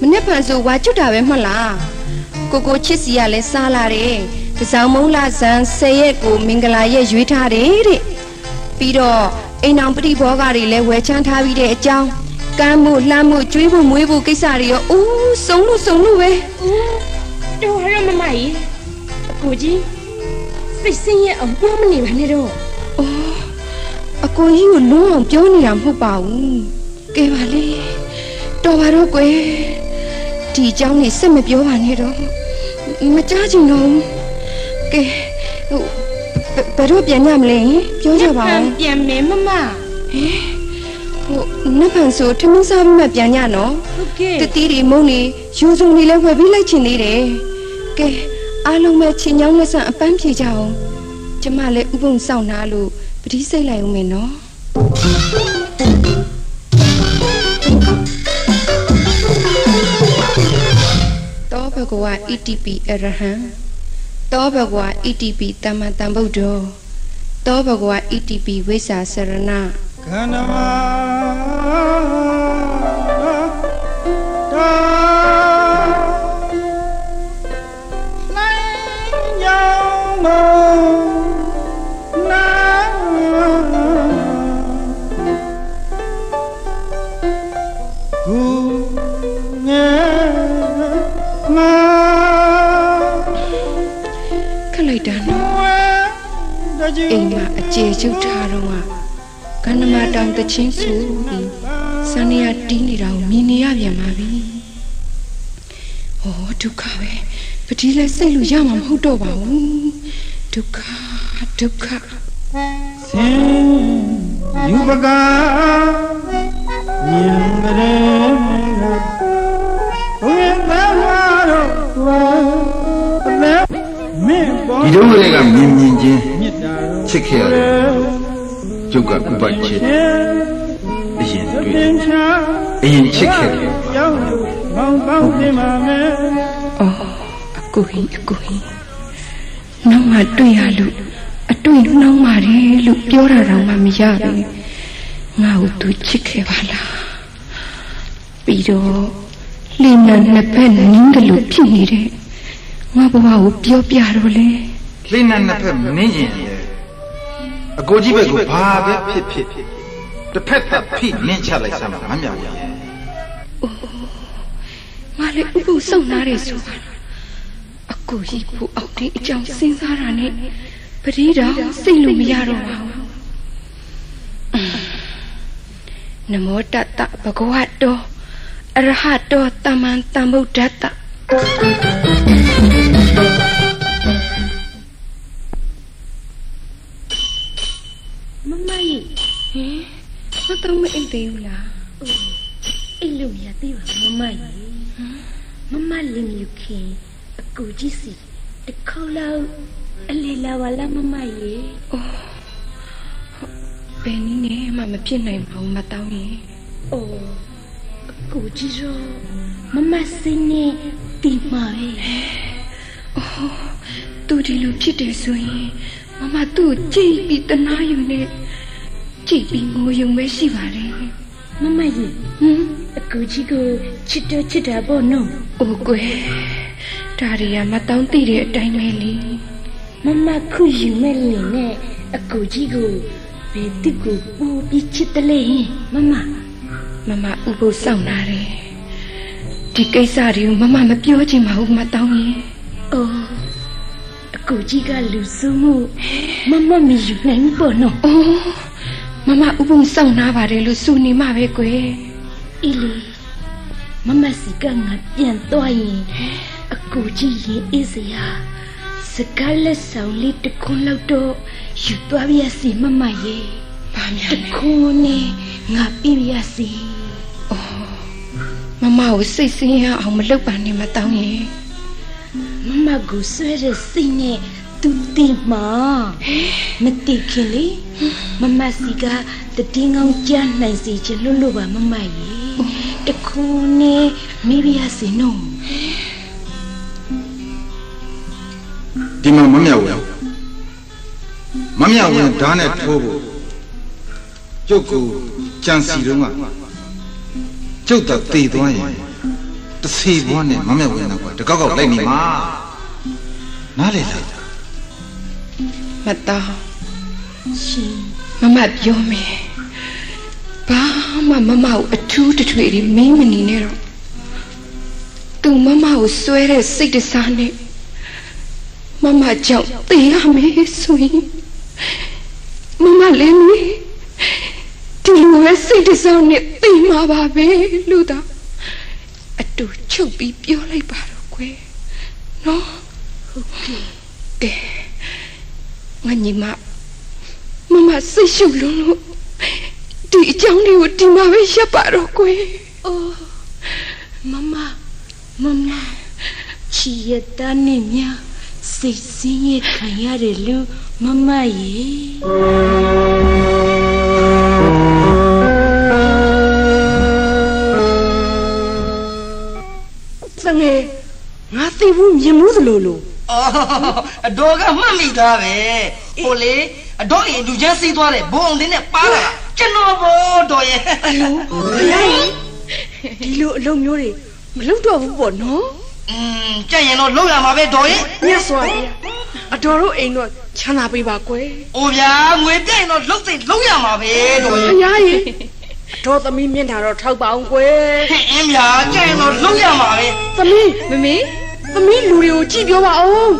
မနေ့ဖန်ဆိုဝါကျွတ်တာပဲမှတ်လားကိုကိုချစ်စီကလည်းစားလာတယ်တစောင်းမုံလာဇန်၁၀ရက်ကိုမင်္ဂလာရက်ရွေးထားတယ်တဲ့ပြီးတော့အိမ်အောင်ပရိဘောဂတွေလည်းဝယ်ချမ်းထားပြီးတဲ့အကြောင်းကမ်းမှုလှမ်းမှုကျွေးဖို့မွေးဖို့ကိစ္စတွေရောအိုးစုံလို့စုံလို့ပဲတော်ရမမကြီးအကိုကြီးစိတ်ဆင်းရဲအောင်ပြောမနေပါနဲ့တော့အိုး အကိုကြီးကိုလုံးအောင်ပြောနေတာမဟုတ်ပါဘူးကဲပါလေတော်ပါတော့ကွယ်ဒီအကြောင်းนี่စစ်မပြောပါနဲ့တော့မကြားချင်တော့ဘူးကဲဟိုဘယ်ဘယ်တော့ပြန်ကြမလဲဟင်ပြောကြပါဦးပြန်မယ်မမဟိုနှစ်ဖန်ဆိုထမင်းစားပြီးမှပြန်ကြနော်ဟုတ်ကဲ့တတိတွေမုံနေယူစုံတွေလည်းဝယ်ပြီးလိုက်ချင်သေးတယ်ကဲအားလုံးပဲချင်းချောင်းလက်ဆန်အပန်းဖြေကြအောင်ကျမလည်းဥပုံစောင့်နာလို့ ပတိစိတ်လိုက်အောင်မယ်နော်တောဘဂဝါ ETP အရဟံတောဘဂဝါ ETP တမ္မတံဗုဒ္ဓောတောဘဂဝါ ETP ဝိဇ္ဇာစရဏခန္ဓ ကျေကျုပ်ထားတော့ကကန္နမတောင်တချင်းဆူပြီးစနေရတီးနေတာကိုမြင်နေရပြန်ပါပြီ။ဩဒုက္ခပဲပတိလဲစိတ်လို့ရမှာမဟုတ်တော့ပါဘူး။ဒုက္ခဒုက္ခဆင်းယူပကမြင်ကြတဲ့ကဘုရားသမားတို့ဝါပလဲမင်းပေါ်ဒီတော့ကလေးကမြင်မြင်ချင်းမြစ်တာ ချစ်ခဲ့ရတယ်ကျုပ်ကဥပတ်ချစ်အရင်တွေ့တင်ချာအရင်ချစ်ခဲ့တယ်ရောက်လို့မောင်းပေါင်းတင်ပါမယ်။အော်အကူဟင်အကူဟင်နောက်မှတွေ့ရလို့အတွေ့နောက်မှတယ်လို့ပြောတာတော့မှမရဘူး။ငါ့ကိုသူချစ်ခဲ့ပါလား။ပြီးတော့လင်းနံနှစ်ဖက်နင်းတယ်လို့ဖြစ်နေတဲ့ငါဘဝကိုပြောပြတော့လေလှိနဲ့နှစ်ဖက်မနှင်းကျင်တယ် အကိုကြီးဘက်ကဘာပဲဖြစ်ဖြစ်တစ်ဖက်သက်ဖိနင်းချလိုက်စမ်းပါမမြောက်ရဲ့ငါလည်းဥပုစုံနာတယ်ဆိုပါအကိုကြီးကိုအောက်တင်းအကြောင်းစဉ်းစားတာနဲ့ပတိတော်စိတ်လို့မရတော့ပါဘူးအင်းနမောတတ္တဘဂဝတောအရဟတောတမ္မံတမ္ဗုဒ္ဓတ္တ မတော့မအိတ်သေးဘူးလားအဲ့လိုရသေးပါမမကြီးမမလင်လူခင်အကူကြီးစီတစ်ခေါက်လောက်အလေလာပါလားမမကြီးဘယ်နည်းနဲ့မှမဖြစ်နိုင်ပါဘူးမတောင်းရင်အိုးအကူကြီးရောမမစိနေတီမာပဲသူဒီလိုဖြစ်တယ်ဆိုရင်မမသူ့ကိုကြိတ်ပြီးတနာယူနေ ကြိတ်ပြီးငိုယုံပဲရှိပါလေမမကြီးဟင်အကူကြီးကိုချစ်တော့ချစ်တာပေါ့နော်အိုကွယ်ဒါရီယာမတောင်းသိတဲ့အတိုင်းပဲလေမမခုယူမဲ့လင်နဲ့အကူကြီးကိုဘယ်တိကိုပူပြီးချစ်တယ်လေမမမမဥပုသ်ဆောင်လာတယ်ဒီကိစ္စတွေကိုမမမပြောချင်ပါဘူးမတောင်းရင်အိုးအကူကြီးကလူစုမှုမမမယူနိုင်ဘူးပေါ့နော်အိုး မမဥပုသ်ဆောင်လာပါတယ်လို့ဆိုနေမှပဲကွယ်အီလီမမစီကငါပြန်သွားရင်အကူကြီးရင်အေးစရာစကားလက်ဆောင်လေးတစ်ခွန်းလောက်တော့ယူသွားပြရစီမမရဲ့ဘာများတစ်လဲခွန်းနဲ့ငါပြပြရစီမမကိုစိတ်ဆင်းရအောင်မလုပ်ပါနဲ့မတောင်းရင်မမကိုဆွဲတဲ့စိတ်နဲ့ သူတိမှာမတိခင်လေမမစီကတည်င်းကောင်းကြားနိုင်စီချင်လို့လို့ပါမမရဲ့တစ်ခွန်းနဲ့မိပြရစီနော်ဒီမှာမမြောက်ဝင်မမြောက်ဝင်ဓာတ်နဲ့ထိုးဖို့ကျုပ်ကိုကြံစီတော့ကကျုပ်တော့တည်သွားရင်တစီဘွားနဲ့မမြောက်ဝင်တော့တကောက်ကောက်လိုက်နေမှာနားလေလား မတောင်းရှင်မမပြောမယ်ဘာမှမမကိုအထူးတထွေတွေမင်းမနေနဲ့တော့သူမမကိုစွဲတဲ့စိတ်တစားနဲ့မမကြောင့်သိရမယ်ဆိုရင်မမလည်းမင်းဒီလိုပဲစိတ်တစားနဲ့သိမှာပါပဲလို့သာအတူချုပ်ပြီးပြောလိုက်ပါတော့ကွယ်နော်ဟုတ်ကဲ့ ငါညီမမမစိတ်ရှုပ်လွန်းလို့ဒီအကြောင်းလေးကိုဒီမှာပဲရပ်ပါတော့ကွယ်အိုးမမမမချီရတန်းနဲ့မြစိတ်ဆင်းရဲခံရတယ်လူမမရဲ့စငယ်ငါသိဘူးမြင်မှုသလိုလို အော်အတော်ကမှတ်မိသားပဲဟိုလေအတော်ကြီးလူချမ်းစီးသွားတယ်ဘုံအောင်လေးနဲ့ပါလာတာကျွန်တော်ဘောတော်ရဲ့အလိုဘယ်လိုက်ဒီလိုအလုံးမျိုးတွေမလုပ်တော့ဘူးပေါ့နော်อืมကြက်ရင်တော့လောက်ရမှာပဲတော်ရဲ့မြတ်စွာဘုရားအတော်တို့အိမ်တော့ချမ်းသာပေးပါကွယ်အိုဗျာငွေပြက်ရင်တော့လုတ်စိတ်လောက်ရမှာပဲတော်ဘုရဲ့ရားရေအတော်သမီးမြင့်တာတော့ထောက်ပါအောင်ကွယ်ဟင်အင်းဗျာကြက်ရင်တော့လောက်ရမှာပဲသမီးမမေ သမီးလူတွေကိုကြည့်ပြောပါအောင်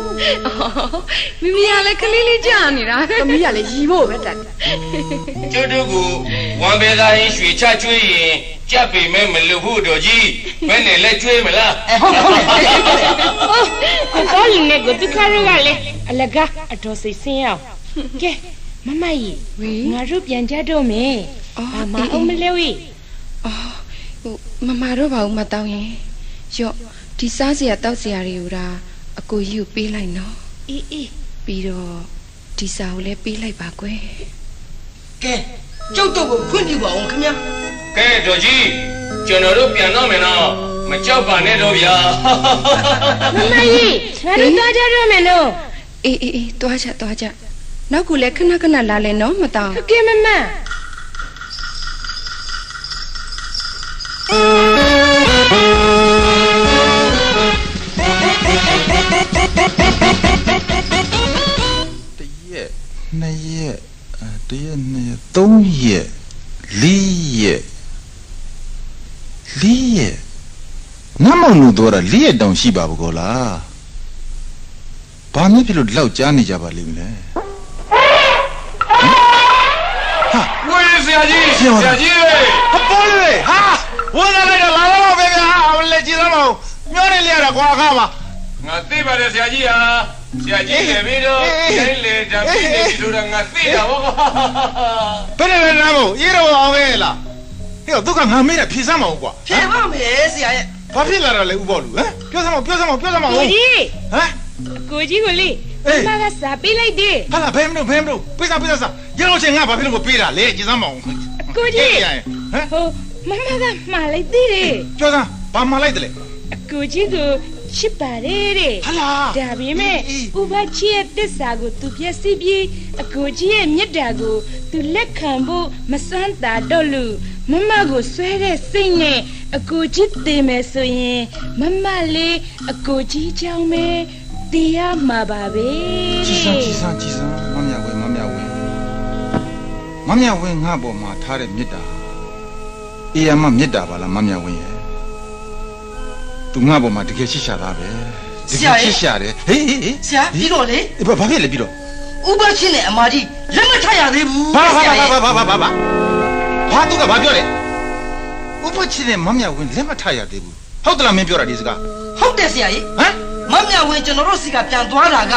မမေကလည်းကလေးလေးကြာနေတာသမီးကလည်းရီဖို့ပဲတတ်တယ်ကျုပ်တို့ကိုဝမ်ဘဲသားရင်ရွှေချကျွေးရင်ကြက်ပေမဲ့မလွတ်ဖို့တော်ကြီးဘယ်နဲ့လဲကျွေးမလားကိုကောလူနဲ့ကိုတခါတော့ကလည်းအလကားအတော်စိတ်ဆင်းအောင်ကဲမမကြီးဝေငါတို့ပြန်ကြတော့မယ်အော်ဘာမအောင်မလဲဝေးအော်ဟိုမမတော့ပါဦးမတောင်းရင်ရော့ ဒီစားစရာတောက်စရာတွေကိုဒါအကိုကြီးကိုပေးလိုက်နော်အေးအေးပြီးတော့ဒီစာကိုလည်းပေးလိုက်ပါကွယ်ကဲကျုပ်တို့ကိုခွင့်ပြုပါအောင်ခင်ဗျာကဲတော်ကြီးကျွန်တော်တို့ပြန်တော့မယ်နော်မကြောက်ပါနဲ့တော့ဗျာမမကြီးငါတို့သွားကြတော့မယ်နော်အေးအေးအေးတွားကြတွားကြနောက်ကလည်းခဏခဏလာလဲနော်မတောင်းဟုတ်ကဲ့မမ နှစ်ရက်တရက်နှစ်ရက်သုံးရက်လေးရက်လေးရက်နမောင်လူတော်တာလေးရက်တောင်ရှိပါဘကောလားဘာနဲ့ဖြစ်လို့လောက်ကြားနေကြပါလိမ့်မလဲဟာဝေးဆရာကြီးဆရာကြီးဟပေါ်လေဟာဝန်လာလိုက်တော့လာတော့ပဲဗျာဟာလက်ကြီးတော့မျောနေလေရတာကွာခါမှာငါသိပါတယ်ဆရာကြီးဟာ ဆရာကြီးလေပြီးတော့တိုင်းလေတပင်းနေပြီလို့ငါသိတာဘောကွာဘယ်နဲ့လဲနားမို့ရေးတော့အောင်ရဲ့လားဟေ့တော့ကငါမေးတာဖြေစမ်းမအောင်ကွာဖြေပါမယ်ဆရာရဲ့ဘာဖြစ်လာတာလဲဥပေါ့လူဟမ်ပြောစမ်းမပြောစမ်းမပြောစမ်းမအောင်ကိုကြီးဟမ်ကိုကြီးကိုလေအေးမမကစားပေးလိုက်တယ်ဟာလာဘယ်မလို့ဘယ်မလို့ပိစာပိစာစားရလို့ချင်းငါဘာဖြစ်လို့မပေးတာလဲကြည်စမ်းမအောင်ကိုကြီးဟမ်ဟိုမမကမှားလိုက်သေးတယ်ပြောစမ်းဘာမှလိုက်တယ်လေအကိုကြီးကို ချစ်ပါတယ်တဲ့ဟာလာဒါပေမဲ့ဥပချီရဲ့တစ္ဆာကိုသူပြည့်စည်ပြီးအကိုကြီးရဲ့မေတ္တာကိုသူလက်ခံဖို့မစွမ်းတာတော့လို့မမကိုဆွဲတဲ့စိတ်နဲ့အကိုကြီးတည်မယ်ဆိုရင်မမလေးအကိုကြီးကြောင့်ပဲတည်ရမှာပါပဲကြည်စမ်းကြည်စမ်းကြည်စမ်းမမြဝဲမမြဝဲမမြဝဲငါပေါ်မှာထားတဲ့မေတ္တာအေးရမမေတ္တာပါလားမမြဝဲရဲ့ သူငါပေါ်မှာတကယ်ရှိရှာတာပဲတကယ်ရှိရှာတယ်ဟေးဟေးဟေးဆရာပြီးတော့လေအေးဘာဘာဖြစ်လဲပြီးတော့ဥပချင်းနဲ့အမကြီးလက်မထရသေးဘူးဘာဘာဆရာဘာရဲ့ဘာဘာဘာဘာဘာဘာသူကဘာပြောလဲဥပချစ်တဲ့မမြဝဲလက်မထရသေးဘူးဟုတ်တယ်လားမင်းပြောတာဒီစကားဟုတ်တယ်ဆရာကြီးဟမ်မမြဝင်ကျွန်တော်တို့စီကပြန်သွားတာက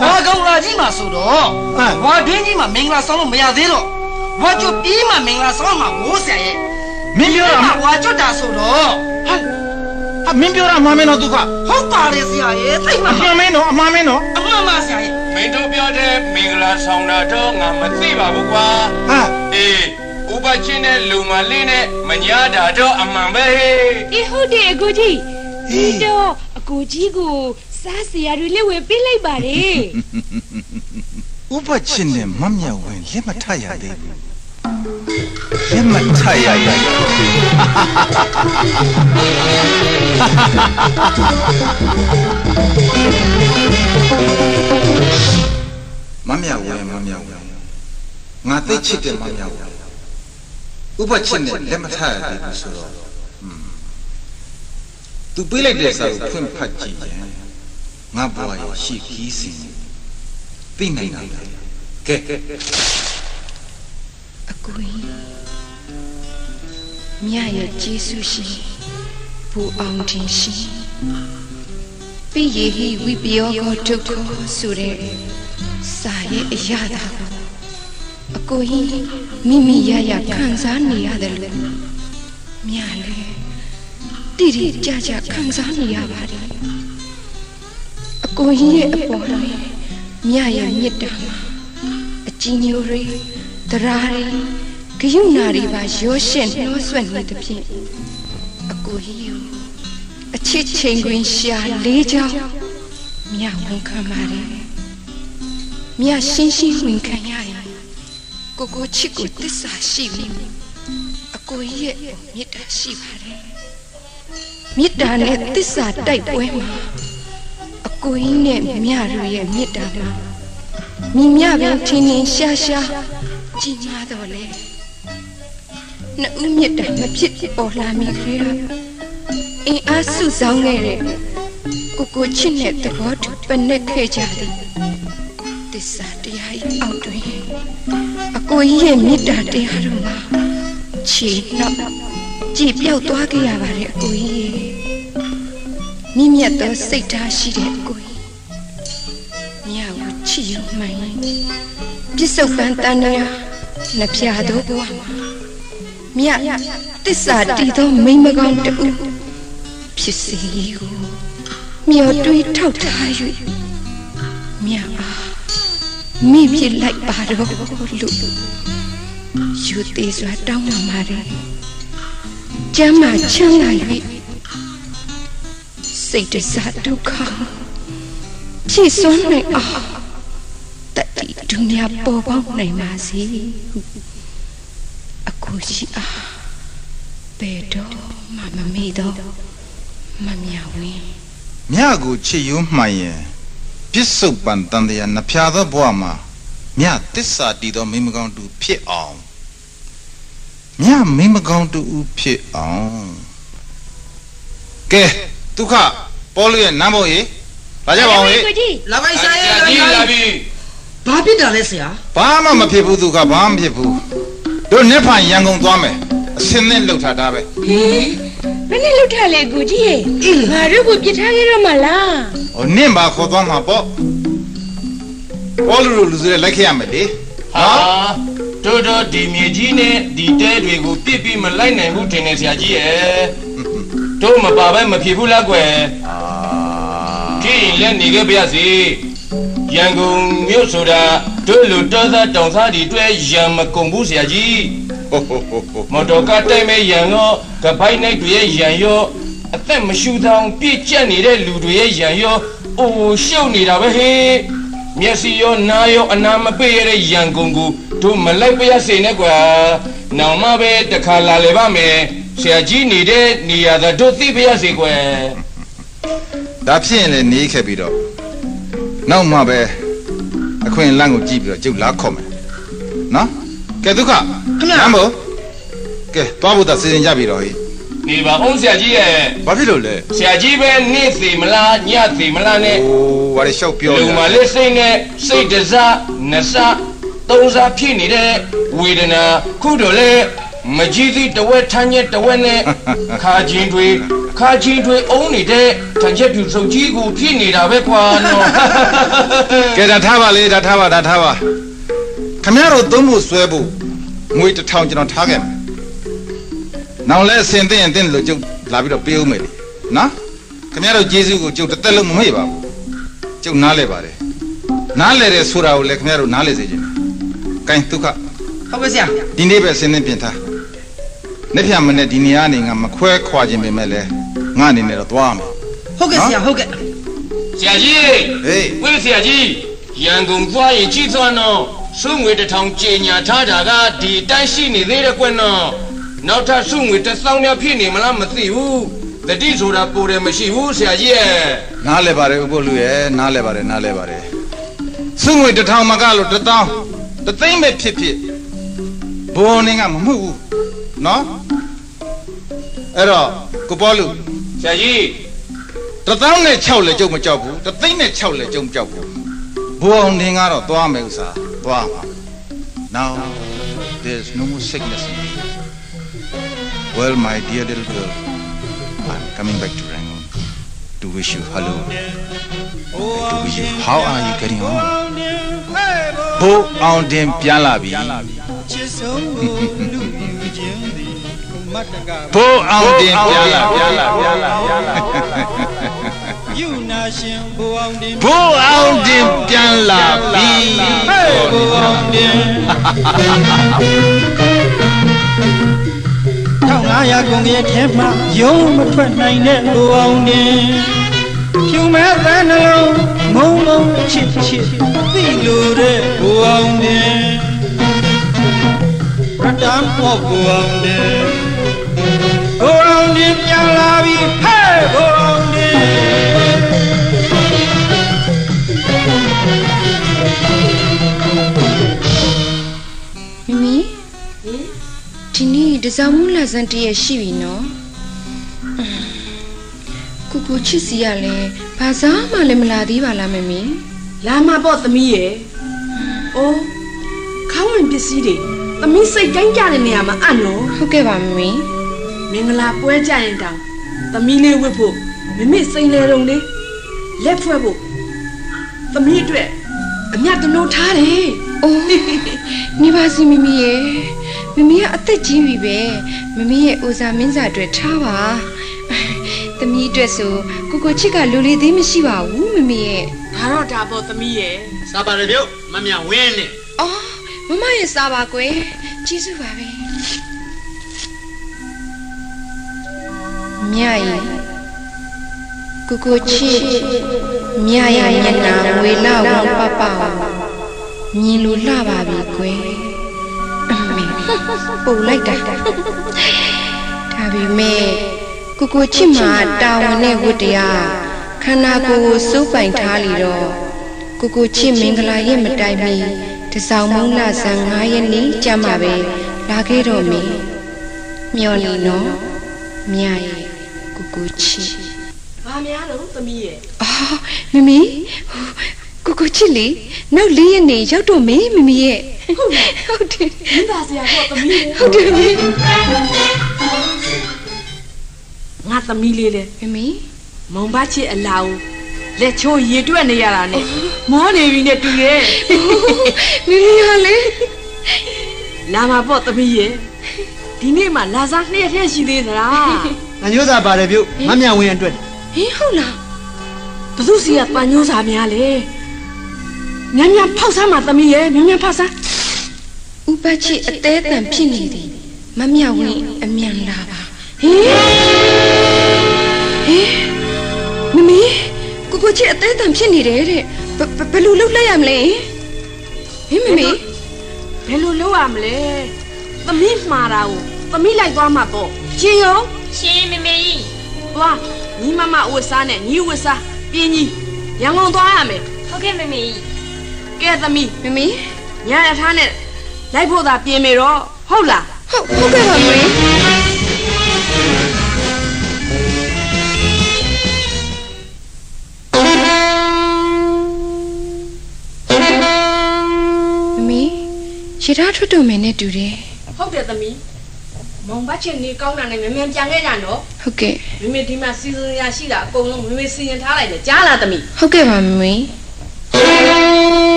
ဝါကောင်လာကြီးမှာဆိုတော့ဟမ်ဝါတွင်းကြီးမှာမင်္ဂလာဆောင်လို့မရသေးတော့ဝါကျွတ်ပြီးမှမင်္ဂလာဆောင်မှာကိုဆရာရဲ့မင်းပြောတာဒီကဝါကျွတ်တာဆိုတော့ဟာ ဟာမင်းပြောတာအမှန်မင်းတော့သူကဟုတ်ပါတယ်ဆရာရဲ့သိမှအန်မှန်မင်းတော့အမှန်မင်းတော့အမှန်ပါဆရာရဲ့မင်းတို့ပြောတဲ့မင်္ဂလာဆောင်တာတော့ငါမသိပါဘူးကွာဟာအေးဥပချင်းနဲ့လူမလေးနဲ့မညာတာတော့အမှန်ပဲဟေးအေးဟုတ်တယ်အကိုကြီးဒီတော့အကိုကြီးကိုစားစရာတွေလက်ဝယ်ပေးလိုက်ပါတယ်ဥပချစ်နဲ့မမြဝဲလက်မထရသေးဘူး လက်မထရသေးဘူးမမြဝဲမမြဝဲငါသိချစ်တဲ့မမြဝဲဥပချစ်နဲ့လက်မထရသေးဘူးဆိုတော့อืมသူပေးလိုက်တဲ့စာကိုဖွင့်ဖတ်ကြည့်ရင်ငါဘဝရဲ့ရှိခီးစဉ်သိနိုင်တာပဲကဲအ ကိုကြီးမြတ်ရဲ့ကျေးဇူးရှင်ဘူအောင်တင်ရှင်ပိယေဟိဝိပယောကောဒုက္ခဆိုတဲ့စာရဲ့အရာတာကိုအကိုကြီးမိမိရရခံစားနေရတယ်လို့မြတ်လေတိတိကြကြခံစားနေရပါတယ်အကိုကြီးရဲ့အပေါ်မှာမြတ်ရဲ့မေတ္တာမှာအကြည်ညိုတွေ တရားတွေဂယုဏတွေပါရောရှင်းနှောဆွက်နေသဖြင့်အကိုကြီးကိုအချစ်ချိန်တွင်ရှာလေးချောင်းမြတ်ဝန်ခံပါတယ်မြတ်ရှင်းရှင်းဝန်ခံရတယ်ကိုကိုချစ်ကိုတစ္ဆာရှိပြီအကိုကြီးရဲ့မေတ္တာရှိပါတယ်မေတ္တာနဲ့တစ္ဆာတိုက်ပွဲမှာအကိုကြီးနဲ့မြတ်တို့ရဲ့မေတ္တာမှာမိမြပင်ထင်းထင်းရှားရှား ကြည်ညာတော့လေနှစ်ဦးမြတ်တာမဖြစ်ပေါ်လာမိကြရအင်းအားစုဆောင်ခဲ့တဲ့ကိုကိုချစ်တဲ့သဘောတူပနက်ခဲ့ကြသည်တစ္ဆာတရားဤအောက်တွင်အကိုကြီးရဲ့မေတ္တာတရားတို့မှာခြေနောက်ကြည်ပြောက်သွားခဲ့ရပါတယ်အကိုကြီးရဲ့မိမြတ်သောစိတ်ထားရှိတဲ့အကိုကြီးမြတ်ကိုချစ်ယူမှန်ရင်ပြစ္ဆုတ်ပန်တန်ရာ နှပြသောဘဝမှာမြတ်တစ္ဆာတည်သောမိမကောင်းတူဖြစ်စီကိုမြော်တွေးထောက်ထား၍မြတ်အားမိဖြစ်လိုက်ပါတော့လို့ယူသေးစွာတောင်းပန်ပါတယ်ကျမ်းမာချမ်းသာ၍စိတ်တစားဒုက္ခဖြည့်စွမ်းနိုင်အောင်တတိ ဒုညပေါ်ပေါက်နိုင်ပါစေဟုအခုရှိအားဘယ်တော့မှမမေ့တော့မမြောင်ဝင်မြကိုချစ်ယွန်းမှန်ရင်ပြစ္ဆုတ်ပန်တန်တရားနှဖျားသောဘဝမှာမြတစ္ဆာတည်သောမိမကောင်းတူဖြစ်အောင်မြမိမကောင်းတူဖြစ်အောင်ကဲဒုက္ခပေါ်လူရဲ့နမ်းဖို့ရေလာကြပါဦးဟေ့ကိုကြီးလာပိုက်ဆိုင်ဆရာကြီးလာပြီ ဘာဖြစ်တာလဲဆရာဘာမှမဖြစ်ဘူးဒုက္ခဘာမှမဖြစ်ဘူးတို့နှစ်ဖန်ရန်ကုန်သွားမယ်အစင်းနဲ့လှုပ်ထားတာပဲဘယ်နဲ့လှုပ်ထားလဲကိုကြီးရဲ့ငါတို့ကိုပြစ်ထားခဲ့တော့မလားဟိုနင့်ပါခေါ်သွားမှာပေါ့ပေါ်လူလူလူစရဲလိုက်ခဲ့ရမယ်လေဟာတို့တို့ဒီမြေကြီးနဲ့ဒီတဲတွေကိုပြစ်ပြီးမလိုက်နိုင်ဘူးထင်တယ်ဆရာကြီးရဲ့တို့မပါပဲမဖြစ်ဘူးလားကွယ်အာကြည့်ရင်လည်းနေခဲ့ပါရစေ ရန်ကုန်မြို့ဆိုတာတို့လူတော်သားတောင်သားတွေအတွက်ရံမကုန်ဘူးဆရာကြီးဟိုဟိုဟိုဟိုမော်တော်ကားတိုက်မဲ့ရန်ရောကပိုက်နိုင်တွေရဲ့ရန်ရောအသက်မရှူသောင်ပြည့်ကျက်နေတဲ့လူတွေရဲ့ရန်ရောအိုးရှုပ်နေတာပဲဟေးမျက်စိရောနားရောအနာမပေးရတဲ့ရန်ကုန်ကိုတို့မလိုက်ပါရစေနဲ့ကွာနောင်မပဲတခါလာလေပါမယ်ဆရာကြီးနေတဲ့နေရာသာတို့သိပါရစေကွယ်ဒါဖြစ်ရင်လည်းနေခဲ့ပြီးတော့ နောက်မှပဲအခွင့်အလန့်ကိုကြည့်ပြီးတော့ကျုပ်လာခေါ်မယ်နော်ကဲဒုက္ခနမ်းဖို့ကဲသွားဖို့သာစီစဉ်ကြပြီတော့ဟေ့နေပါအောင်ဆရာကြီးရဲ့ဘာဖြစ်လို့လဲဆရာကြီးပဲနေ့စီမလားညစီမလားနဲ့ဟိုဘာလဲရှောက်ပြောလူမလေးစိတ်နဲ့စိတ်တစားနစသုံးစားဖြစ်နေတဲ့ဝေဒနာခုတော့လေ မကြီးသည့်တဝက်ထမ်းရက်တဝက်နဲ့ခါချင်းတွေခါချင်းတွေအုံးနေတဲ့ထန်ချက်ပြူစုံကြီးကိုဖြစ်နေတာပဲကွာနော်ကဲဒါထားပါလေဒါထားပါဒါထားပါခမရတို့သုံးဖို့ဆွဲဖို့ငွေတစ်ထောင်ကျွန်တော်ထားခဲ့မယ်နောက်လဲအစင်သိရင်သိတယ်လို့ကျုပ်လာပြီးတော့ပေးဦးမယ်လေနော်ခမရတို့ကျေးဇူးကိုကျုပ်တစ်သက်လုံးမမေ့ပါဘူးကျုပ်နားလဲပါတယ်နားလဲတယ်ဆိုတာကိုလည်းခမရတို့နားလဲစေခြင်းကဲဒုက္ခဟုတ်ကဲ့ဆရာဒီနေ့ပဲအစင်းသင်းပြင်ထား နေ့ဖြန်မနေ့ဒီနေရာနေငါမခွဲခွာခြင်းပဲမဲ့လဲငါအနေနဲ့တော့သွားမယ်ဟုတ်ကဲ့ဆရာဟုတ်ကဲ့ဆရာကြီးဟေးဝိဆရာကြီးရန်ကုန်သွားရင်ကြီးသွားတော့စုငွေတစ်ထောင်ကြေညာထားတာကဒီအတိုင်းရှိနေသေးတယ်ကွနော်နောက်ထပ်စုငွေတစ်သောင်းများဖြစ်နေမလားမသိဘူးတတိဆိုတာပိုတယ်မရှိဘူးဆရာကြီးရဲ့နားလဲပါတယ်ဥပုပ်လူရဲ့နားလဲပါတယ်နားလဲပါတယ်စုငွေတစ်ထောင်မကလို့တစ်သောင်းတစ်သိန်းပဲဖြစ်ဖြစ်ဘောနေကမမှုဘူး နော်အဲ့တော့ကိုပေါ်လူဆရာကြီးတစ်သောင်းနဲ့6လဲကြုံမကြောက်ဘူးတစ်သိန်းနဲ့6လဲကြုံမကြောက်ဘူးဘောအောင်နေကတော့သွားမယ်ဥစားသွားမှာ now there's no more sickness in me well my dear little girl i'm coming back to rangoon to wish you hello and to wish you how are you getting on ဘိုးအောင်တင်ပြန်လာပြီ ဘိုးအောင်တင်ပြန်လာပြန်လာပြန်လာပြန်လာယူနာရှင်ဘိုးအောင်တင်ဘိုးအောင်တင်ပြန်လာပြီဘိုးအောင်တင်1500ကုန်ရဲ့ထဲမှာယုံမထွက်နိုင်တဲ့လူအောင်တင်ဖြူမဲ့သန်းနှလုံးမုံလုံးချစ်ချစ်သိလို့တဲ့ဘူအောင်တင်ရတန်ဖို့ဘူအောင်တင်ဘူအောင် တင်ပြန်လာပြီဟဲ့ဘူအောင်တင်မမီဒီနေ့တစောင်းမူလာစံတည့်ရရှိပြီနော်အင်းကိုကိုချစ်စီရလဲဘာစားမှလည်းမလာသေးပါလားမမီလာမှာပေါ့သမီးရဲ့။အိုးခေါင်းဝင်ပစ္စည်းတွေသမီးစိတ်တိုင်းကြတဲ့နေရာမှာအံ့နော်ဟုတ်ကဲ့ပါမမီ မင်္ဂလာပွဲကြရင်တောင်သမီးလေးဝတ်ဖို့မမေစိန်လေတုံလေးလက်ဖွဲ့ဖို့သမီးအတွက်အမြတ်တနိုးထားတယ်အိုးနေပါစီမမီရဲ့မမီကအသက်ကြီးပြီပဲမမီရဲ့အိုစာမင်းစာအတွက်ထားပါသမီးအတွက်ဆိုကိုကိုချစ်ကလူလေးသေးမရှိပါဘူးမမီရဲ့ဒါတော့ဒါပေါ့သမီးရဲ့စားပါရပြုတ်မမြဝင်းနဲ့အော်မမရဲ့စားပါကွယ်ကျေးဇူးပါပဲ မြရီကိုကိုချစ်မြရမျက်နှာငွေလာဝပပမြင်လို့လှပါပြီကွယ်အမေပူလိုက်တာဒါပေမဲ့ကိုကိုချစ်မှာတာဝန်နဲ့ဝတ္တရားခန္ဓာကိုယ်ကိုစိုးပိုင်ထားလီတော့ကိုကိုချစ်မင်္ဂလာရဲ့မတိုင်မီတစောင်းမုံလာဆန်9ရက်နေ့ကြမှာပဲလာခဲ့တော့မေမျော်လီနော်မြရဲ့ ကိုကိုချစ်ဘာများတော့သမီးရဲ့အော်မမီကိုကိုချစ်လေနောက်လေးရက်နေရောက်တော့မေးမမီရဲ့ဟုတ်တယ်မိသားစရာတော့သမီးရဲ့ဟုတ်တယ်မေးငါသမီးလေးလေမမီမုံဘချစ်အလာဦးလက်ချိုးရေတွက်နေရတာနဲ့မောနေပြီနဲ့တူရဲ့မမီဟာလေလာမှာပေါ့သမီးရဲ့ဒီနေ့မှလာစားနှစ်ရက်ထဲရှိသေးသလား ငညိုးစာပါတယ်ပြုတ်မမြဝင်းအတွက်ဟင်ဟုတ်လားဘသူစီကပန်ညိုးစာများလေညံ့ညံ့ဖောက်ဆမ်းမှာသမီးရဲ့ညံ့ညံ့ဖောက်ဆမ်းဥပတ်ချစ်အသေးအတန်ဖြစ်နေသည်မမြဝင်းအမြန်လာပါဟင်ဟင်မမီကိုကိုချစ်အသေးအတန်ဖြစ်နေတယ်တဲ့ဘဘဘယ်လိုလုပ်လိုက်ရမလဲဟင်မမီဘယ်လိုလုပ်ရမလဲသမီးမှားတာကိုသမီးလိုက်သွားမှာပေါ့ချင်းရော ရှင်မမေကြီးသွားညီမမဝတ်စားနဲ့ညီဝတ်စားပြင်းကြီးရန်ကုန်သွားရမယ်ဟုတ်ကဲ့မမေကြီးကဲသမီးမမီညာအထားနဲ့လိုက်ဖို့သာပြင်မေတော့ဟုတ်လားဟုတ်ဟုတ်ကဲ့ပါမမီမမီရထားထွက်တော့မယ်နဲ့တူတယ်ဟုတ်တယ်သမီး မုံဘတ်ချင်နေကောင်းတာနဲ့မြန်မြန်ပြန်ခဲ့ကြနော်ဟုတ်ကဲ့မမေဒီမှာစီစဉ်ရရှိတာအကုန်လုံးမမေစီရင်ထားလိုက်တယ်ကြားလားသမီးဟုတ်ကဲ့ပါမမီ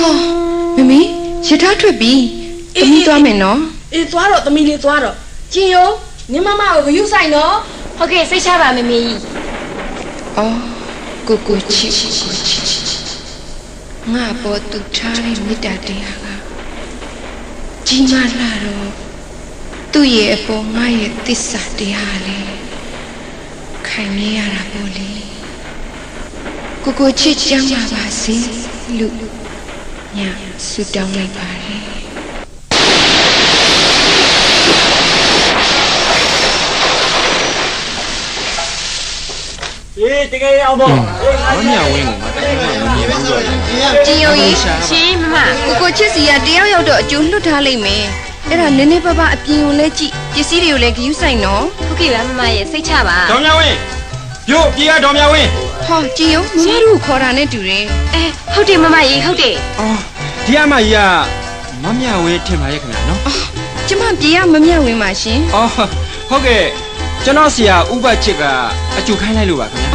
ဟာမမီရထားထွက်ပြီတမီးသွားမယ်နော်အေးသွားတော့သမီးလေးသွားတော့ကျင်ရောညီမမကိုဂယုဆိုင်နော်ဟုတ်ကဲ့စိတ်ချပါမမေကြီးအော်ကိုကိုချစ်ငါပေါ်သူထားတဲ့မေတ္တာတရားကကြီးမားလာတော့ သူ့ရဲ့အပေါ်ငါရဲ့သစ္စာတရားလေခံရရတာပေါ့လေကိုကိုချစ်ကြမ်းပါပါစေလို့ညဆုတောင်းလိုက်ပါတယ်အေးတကယ်အောင်ပေါ့မမြဝင်းကိုငါတကယ်မှမမြင်ဘူးတော့ကြည်ယုံကြီးရှင်မမကိုကိုချစ်စီကတယောက်ယောက်တော့အကျိုးလွတ်ထားလိမ့်မယ် အဲ့ဒါနည်းနည်းပါးပါအပြင်ကိုလဲကြည့်ပစ္စည်းတွေကိုလည်းဂယူးဆိုင်နော်ဟုတ်ကဲ့ပါမမရဲ့စိတ်ချပါဒေါ်မြဝင်းပြို့ပြေကဒေါ်မြဝင်းဟောကြည်ယုံမမတို့ကိုခေါ်တာနဲ့တူတယ်အဲဟုတ်တယ်မမကြီးဟုတ်တယ်အော်ဒီအမကြီးကမမြဝင်းထင်ပါရဲ့ခင်ဗျာနော်ကျမပြေရမမြတ်ဝင်ပါရှင်အော်ဟုတ်ကဲ့ကျွန်တော်ဆရာဥပချစ်ကအကျူခိုင်းလိုက်လို့ပါခင်ဗျာ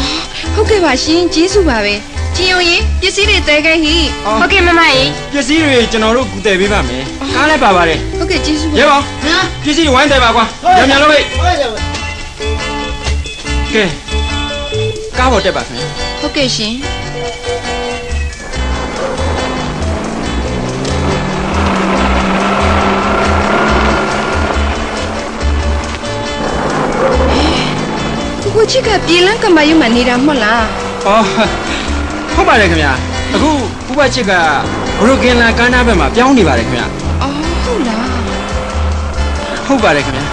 ဟုတ်ကဲ့ပါရှင်ကျေးဇူးပါပဲကြည်ယုံရင်ပစ္စည်းတွေတဲခဲ့ဟိအော်ဟုတ်ကဲ့မမကြီးပစ္စည်းတွေကျွန်တော်တို့ကူတယ်ပေးပါမယ် ကားလည်းပါပါတယ်ဟုတ်ကဲ့ကျေးဇူးပါရဲပါပစ္စည်းတွေဝိုင်းတယ်ပါကွာညံ့ညံ့လို့ဟဲ့ဟုတ်ကဲ့ကဲကားပေါ်တက်ပါခင်ဗျာဟုတ်ကဲ့ရှင်ကိုကိုချစ်ကပြေလန်းကမ္ဘာရုံမှာနေတာမဟုတ်လားအော်ဟုတ်ပါတယ်ခင်ဗျာအခုဥပချစ်ကဘရိုကင်လာကမ်းနားဘက်မှာပြောင်းနေပါတယ်ခင်ဗျာအော်ဟုတ်လား ဟုတ်ပါတယ်ခင်ဗျာ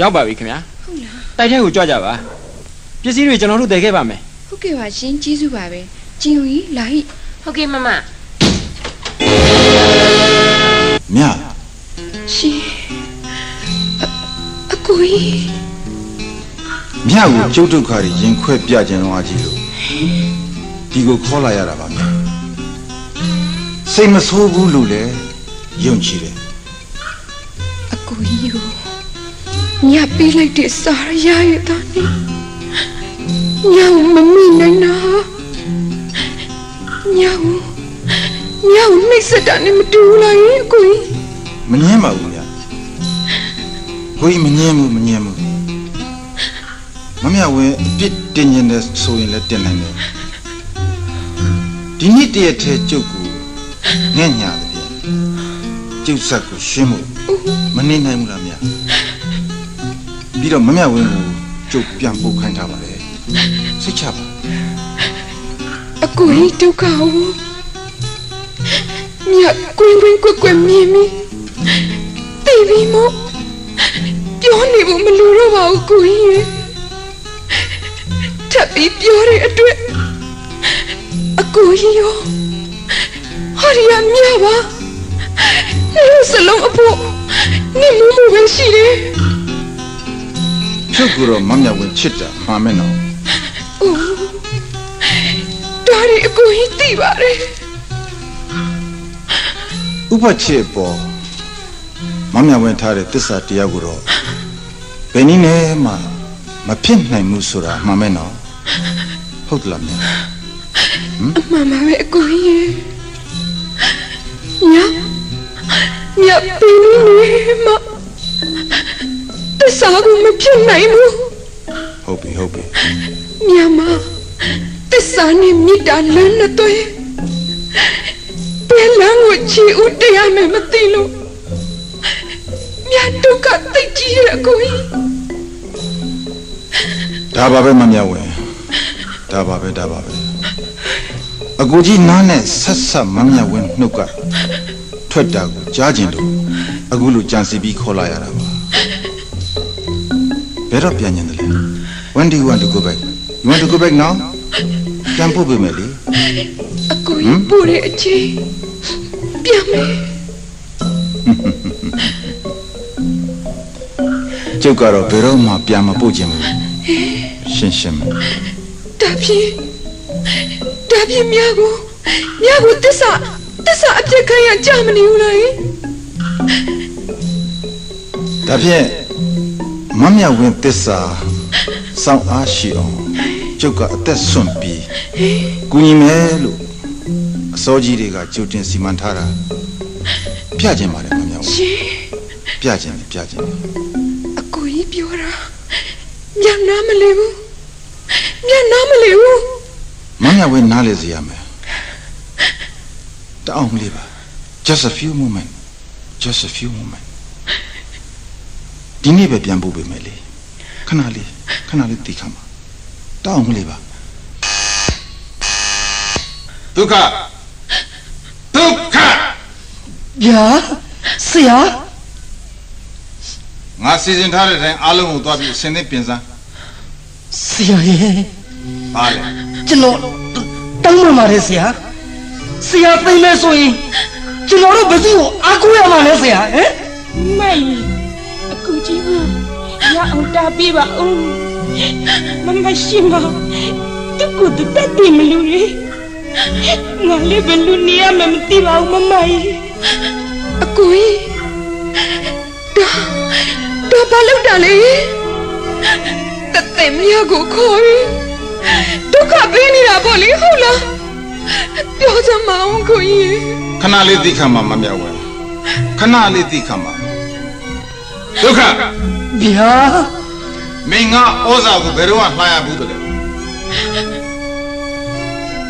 ရောက်ပါပြီခင်ဗျာဟုတ်လားတိုက်ထဲကိုကြွကြပါ ပစ္စည်းတွေကျွန်တော်တို့တည်ခဲ့ပါမယ်ဟုတ်ကဲ့ပါရှင်ကျေးဇူးပါပဲကြည်ယုံကြီးလာဟိဟုတ်ကဲ့မမမြရှင်အအကိုကြီးမြကိုကျုပ်ဒုက္ခတွေရင်ခွဲပြခြင်းတော့အကြီးလို့ဒီကိုခေါ်လာရတာပါမြစိတ်မဆိုးဘူးလို့လည်းယုံကြည်တယ်အကိုကြီးကိုညပေးလိုက်တဲ့စာရရတာနေ ညမမိနိုင်တာညညနှိမ့်စက်တာနဲ့မတူဘူးလားယအကိုကြီးမငင်းပါဘူးမြကိုကြီးမငင်းဘူးမငင်းဘူးမမြဝင်းအပြစ်တင်ရင်လည်းဆိုရင်လည်းတင်နိုင်တယ်ဒီနေ့တရက်ထဲကျုပ်ကိုငဲ့ညာတယ်ဗျကျုပ်ဆက်ကိုရှင်းဖို့မနေနိုင်ဘူးလားမြပြီးတော့မမြဝင်းကိုကျုပ်ပြန်ပို့ခိုင်းထားပါလေ စိတ်ချပါအကိုကြီးဒုက္ခကိုကွင်းကွင်းကွက်ကွက်မြင်ပြီသိပြီမို့ပြောနေဖို့မလိုတော့ပါဘူးကိုကြီးရဲ့ထပ်ပြီးပြောတဲ့အတွက်အကိုကြီးရောဟာရီယာမြပါနေစလုံးအဖို့နေမှုမှုပဲရှိတယ်ချုပ်ကတော့မမြဝင်ချစ်တာမှားမယ်နော် အိုးဒါရီအကိုကြီးသိပါတယ်ဥပချစ်ပေါ်မမြဝင်ထားတဲ့တစ္ဆာတရားကိုတော့ဘယ်နည်းနဲ့မှမဖြစ်နိုင်ဘူးဆိုတာမှားမယ်နော်ဟုတ်တယ်လားမြတ်အမှန်ပါပဲအကိုကြီးရဲ့ညညပင်းနေမှာတစားကိုမဖြစ်နိုင်ဘူးဟုတ်ပြီဟုတ်ပြီ ညမတစားနဲ့မြစ်တာလမ်းနဲ့တွေ့ဘယ်လမ်းကိုချီဦးတရားမယ်မသိလို့မြတ်ဒုက္ခသိကြီးရဲ့အကိုကြီးဒါပါပဲမမြဝင်ဒါပါပဲဒါပါပဲအကူကြီးနားနဲ့ဆက်ဆက်မမြဝင်နှုတ်ကထွက်တာကိုကြားကျင်လို့အခုလိုကြံစီပြီးခေါ်လာရတာပါဘယ်တော့ပြန်ညင်တယ်လဲ when do you want to go back you want to go back now ပြန်ပို့ပေးမယ်လေအကိုကြီးပို့တဲ့အချိန်ပြန်မယ်ကျုပ်ကတော့ဘယ်တော့မှပြန်မပို့ခြင်းဘူးရှင်းရှင်းပဲဒါဖြင့်ဒါဖြင့်မြတ်ကိုမြတ်ကိုတစ္ဆာတစ္ဆာအပြစ်ခံရကြမနေဘူးလားဟင်ဒါဖြင့်မမြဝင်တစ္ဆာစောင့်အားရှိအောင် ကျုပ်ကအသက်ဆွန့်ပြီးကူညီမယ်လို့အစောကြီးတွေကကြိုတင်စီမံထားတာပြခြင်းပါတယ်မမြဝင်ရှင်ပြခြင်းလေပြခြင်းလေအကိုကြီးပြောတာမြတ်နားမလဲဘူးမြတ်နားမလဲဘူးမမြဝင်နားလေစေရမယ်တအောင်လေးပါ just a few moment just a few moment ဒီနေ့ပဲပြန်ပို့ပေးမယ်လေခဏလေးခဏလေးတီးခါမှာ တအောင်လေးပါဒုက္ခဒုက္ခဗျာဆရာငါစီစဉ်ထားတဲ့အတိုင်းအားလုံးကိုသွားပြီးအစင်းသင်းပြင်စမ်းဆရာရဲ့ပါလေကျွန်တော်တောင်းပန်ပါတယ်ဆရာဆရာသိမ်းမဲဆိုရင်ကျွန်တော်တို့ဘယ်သူ့ကိုအားကိုးရမှာလဲဆရာဟမ်မိုင်အကူကြီးကရအောင်တားပေးပါဦး မမရှိမတကူတတ်တယ်မလို့လေငါလည်းဘယ်လိုနေရမှမသိပါဘူးမမကြီးအကိုကြီးဒါဒါဘာလုပ်တာလဲတသက်မြတ်ကိုခေါ်ပြီးဒုက္ခပေးနေတာပေါ့လေဟုတ်လားပြောစမ်းမအောင်ကိုကြီးခဏလေးတီးခါမှာမမြဝင်ခဏလေးတီးခါမှာဒုက္ခဗျာ မင်းငါဩဇာကိုဘယ်တော့မှလှားရဘူးတည်း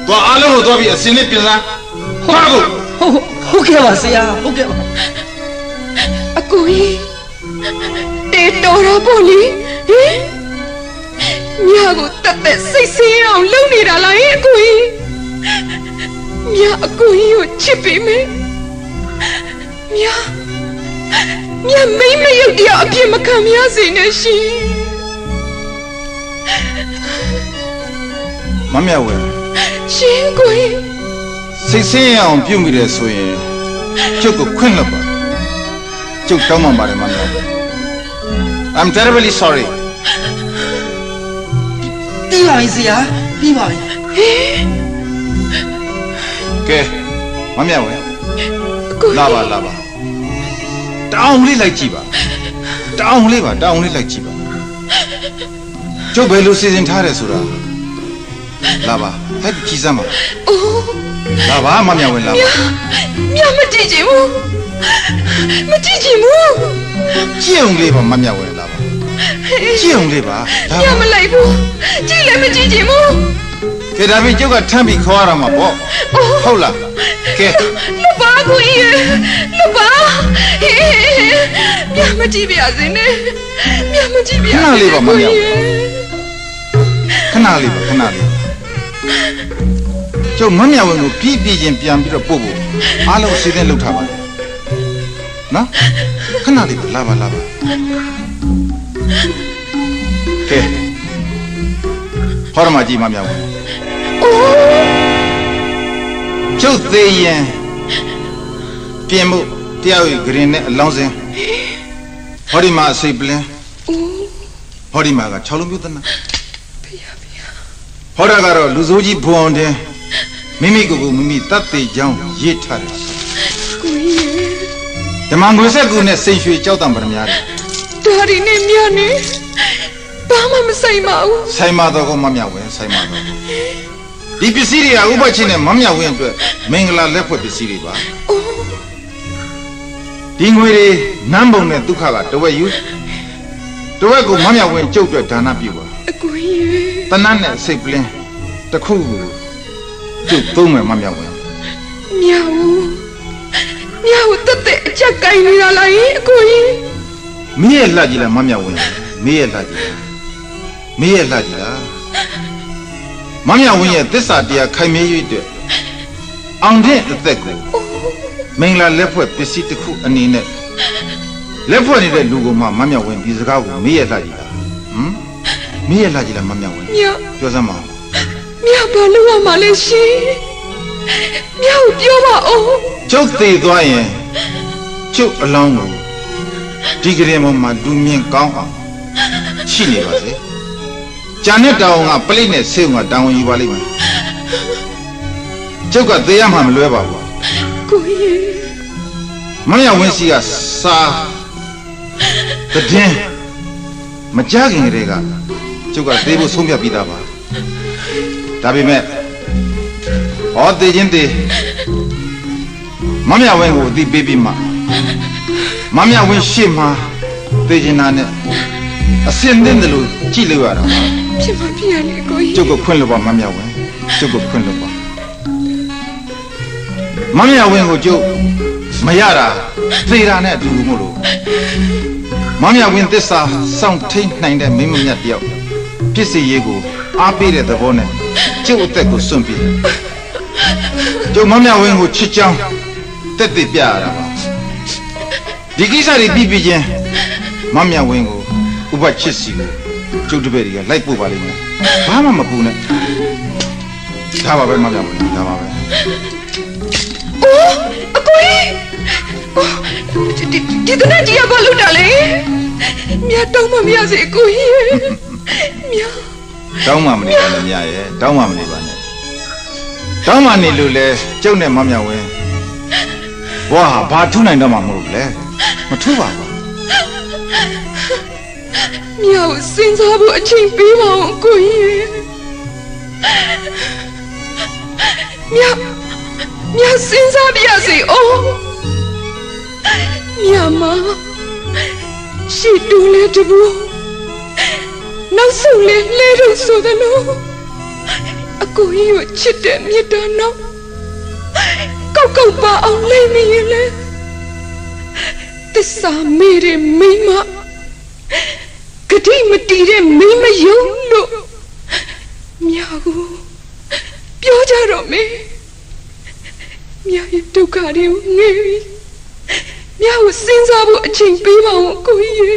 သွားအားလုံးကိုသွားပြီးအစင်းသင်းပြင်စမ်းဟာကိုဟုတ်ဟုတ်ကဲ့ပါဆရာဟုတ်ကဲ့ပါအကိုကြီးတေတော်တော့ပေါ့လေဟင်မြတ်ကိုတသက်စိတ်ဆင်းအောင်လုပ်နေတာလားဟင်အကိုကြီးမြတ်အကိုကြီးကိုချစ်ပေးမယ်မြတ်မြတ်မိမ့်မရုပ်တရားအပြစ်မခံမရစေနဲ့ရှင် မမြဝင်ရှင်ကိုကြီးစိတ်ဆင်းရအောင်ပြုတ်မိတယ်ဆိုရင်ကျုပ်ကိုခွင့်လွှတ်ပါကျုပ်တောင်းပန်ပါတယ်မမြဝင် I'm terribly sorry ပြီးပါပြီဆရာပြီးပါပြီကဲမမြဝင်အကိုကြီးလာပါလာပါတောင်းလေးလိုက်ကြည့်ပါတောင်းလေးပါတောင်းလေးလိုက်ကြည့်ပါ ကျုပ်ဘယ်လိုစီစဉ်ထားတယ်ဆိုတာလာပါဟဲ့ကြည့်စမ်းပါအိုးလာပါမမြဝင်လာပါမြတ်မကြည့်ချင်ဘူးမကြည့်ချင်ဘူးကြည့်အောင်လေးပါမမြဝင်လာပါကြည့်အောင်လေးပါဒါမြတ်မလိုက်ဘူးကြည့်လည်းမကြည့်ချင်ဘူး ကဲဒါပြင်ကျုပ်ကထမ်းပြီးခေါ်ရတာမှာပေါ့ဟုတ်လားကဲလူပါကိုကြီးရဲ့လူပါဟေးမြတ်မကြည့်ပါစေနဲ့မြတ်မကြည့်ပါစေခဏလေးပါမမြကိုကြီးရဲ့ခဏလေးပါခဏလေးပါကျုပ်မမြောက်ဝင်ကိုပြီးပြီးချင်းပြန်ပြီးတော့ပို့ဖို့အားလုံးအစီအစဉ်လုပ်ထားပါတယ်နော်ခဏလေးပါလာပါလာပါကဲဟောရမကြီးမမြောက်ဝင် ကျုပ်သေးရင်ပြင်မှုတရားဥဂရင်နဲ့အလောင်းစင်ဟောဒီမှာအစိပ်ပလင်းဟောဒီမှာက6လုံးမျိုးသနာဟောတာကတော့လူစိုးကြီးဘုံအောင်တင်မိမိကိုယ်ကိုမိမိတတ်သေးကြောင်းရေးထားတယ်ဓမ္မငွေဆက်ကူနဲ့စိန်ရွှေကြောက်တံပရမများတယ်ဒါဒီနဲ့မြတ်နေဘာမှမဆိုင်ပါဘူးဆိုင်မတော်ကမမြောက်ဝင်ဆိုင်မတော် ဒီပစ္စည်းတွေကဥပချင်းနဲ့မမြောက်ဝင်အတွက်မင်္ဂလာလက်ဖွဲ့ပစ္စည်းတွေပါဒီငွေတွေနမ်းပုံနဲ့ဒုက္ခကတဝက်ယူတဝက်ကိုမမြောက်ဝင်ကျုပ်အတွက်ဒါနပြုပါအကိုကြီးတနတ်နဲ့စိတ်ပလင်းတစ်ခုကိုကျုပ်သုံးမယ်မမြောက်ဝင်မြောက်မြောက်တက်တဲ့အချက်ကင်နေတာလားယင်အကိုကြီးမင်းရဲ့လှကြီးလားမမြောက်ဝင်မင်းရဲ့လှကြီးလားမင်းရဲ့လှကြီးလား မမြောက်ဝင်ရဲ့သစ္စာတရားခိုင်မြဲ၍အတွက်အောင်တဲ့အသက်ကိုမင်္ဂလာလက်ဖွဲ့ပစ္စည်းတစ်ခုအနေနဲ့လက်ဖွဲ့နေတဲ့လူကမှမမြောက်ဝင်ဒီစကားကိုမင်းရဲ့လှကြီးလားဟမ်မင်းရဲ့လှကြီးလားမမြောက်ဝင်မြောက်ပြောစမ်းပါဦးမြောက်ဘာလို့ရမှာလဲရှင်မြောက်ပြောပါဦးကျုပ်သေးသွားရင်ကျုပ်အလောင်းကိုဒီကလေးပေါ်မှာလူမြင်ကောင်းအောင်ရှိနေပါစေ။ ဂျာနဲ့တောင်ကပလိတ်နဲ့ဆေးုံကတောင်ယူပါလိမ့်မယ်။ကျုပ်ကသေးရမှမလွဲပါဘူးကိုကြီး။မမြောင်ဝင်းစီကစာတည်င်းမကြခင်ကလေးကကျုပ်ကသေးဖို့ဆုံးဖြတ်ပြီးသားပါ။ဒါပေမဲ့ဟောသေးချင်းသေးမမြောင်ဝင်းကိုအသိပေးပြီးမှမမြောင်ဝင်းရှေ့မှာသေချင်တာနဲ့အစင်သင့်တယ်လို့ကြည့်လို့ရတာပါ ဖြစ်မပြရလေကိုကြီးကျုပ်ကိုခွင့်လို့ပါမမြောင်ဝင်ကျုပ်ကိုခွင့်လို့ပါမမြောင်ဝင်ကိုကျုပ်မရတာသေတာနဲ့အတူတူမို့လို့မမြောင်ဝင်သစ္စာစောင့်ထိန်နိုင်တဲ့မိမမြတ်တယောက်ဖြစ်စီရေးကိုအားပေးတဲ့သဘောနဲ့ကျုပ်အသက်ကိုစွန့်ပြီးကျုပ်မမြောင်ဝင်ကိုချစ်ချောင်းတက်တက်ပြရတာပါဒီကိစ္စတွေပြီးပြီးချင်းမမြောင်ဝင်ကိုဥပချစ်စီကို ကျုပ်တပည့်တွေကလိုက်ပို့ပါလိမ့်မယ်ဘာမှမပူနဲ့ဒါပါပဲမမြောင်ဝင်ဒါပါပဲအိုးအကိုကြီးအိုးဒီဒီတနေ့ကြီးကဘာလုပ်တာလဲမြတ်တောင်းမမရစေအကိုကြီးမြတ်တောင်းမှမနေပါနဲ့မြရဲ့တောင်းမှမနေပါနဲ့တောင်းမှနေလို့လဲကျုပ်နဲ့မမြောင်ဝင်ဘွာဟာဘာထူးနိုင်တော့မှမဟုတ်ဘူးလေမထူးပါဘူး မြတ်ကိုစဉ်းစားဖို့အချိန်ပေးပါဦးအကိုကြီးမြတ်မြတ်စဉ်းစားပြရစေအိုးမြတ်မရှိတူလေတဘူနောက်ဆုံးလေလဲလို့ဆိုတယ်လို့အကိုကြီးကိုချစ်တဲ့မြတ်တာနော်ကောက်ကောက်ပါအောင်လိမ့်မရင်လေသစ္စာမေးတဲ့မိန်းမ ဂတိမတီးတဲ့မိန်းမယုံလို့မြောက်ကိုပြောကြတော့မေမြောက်ရဲ့ဒုက္ခတွေကိုငဲပြီးမြောက်ကိုစဉ်းစားဖို့အချိန်ပေးပါဦးကိုကြီးရေ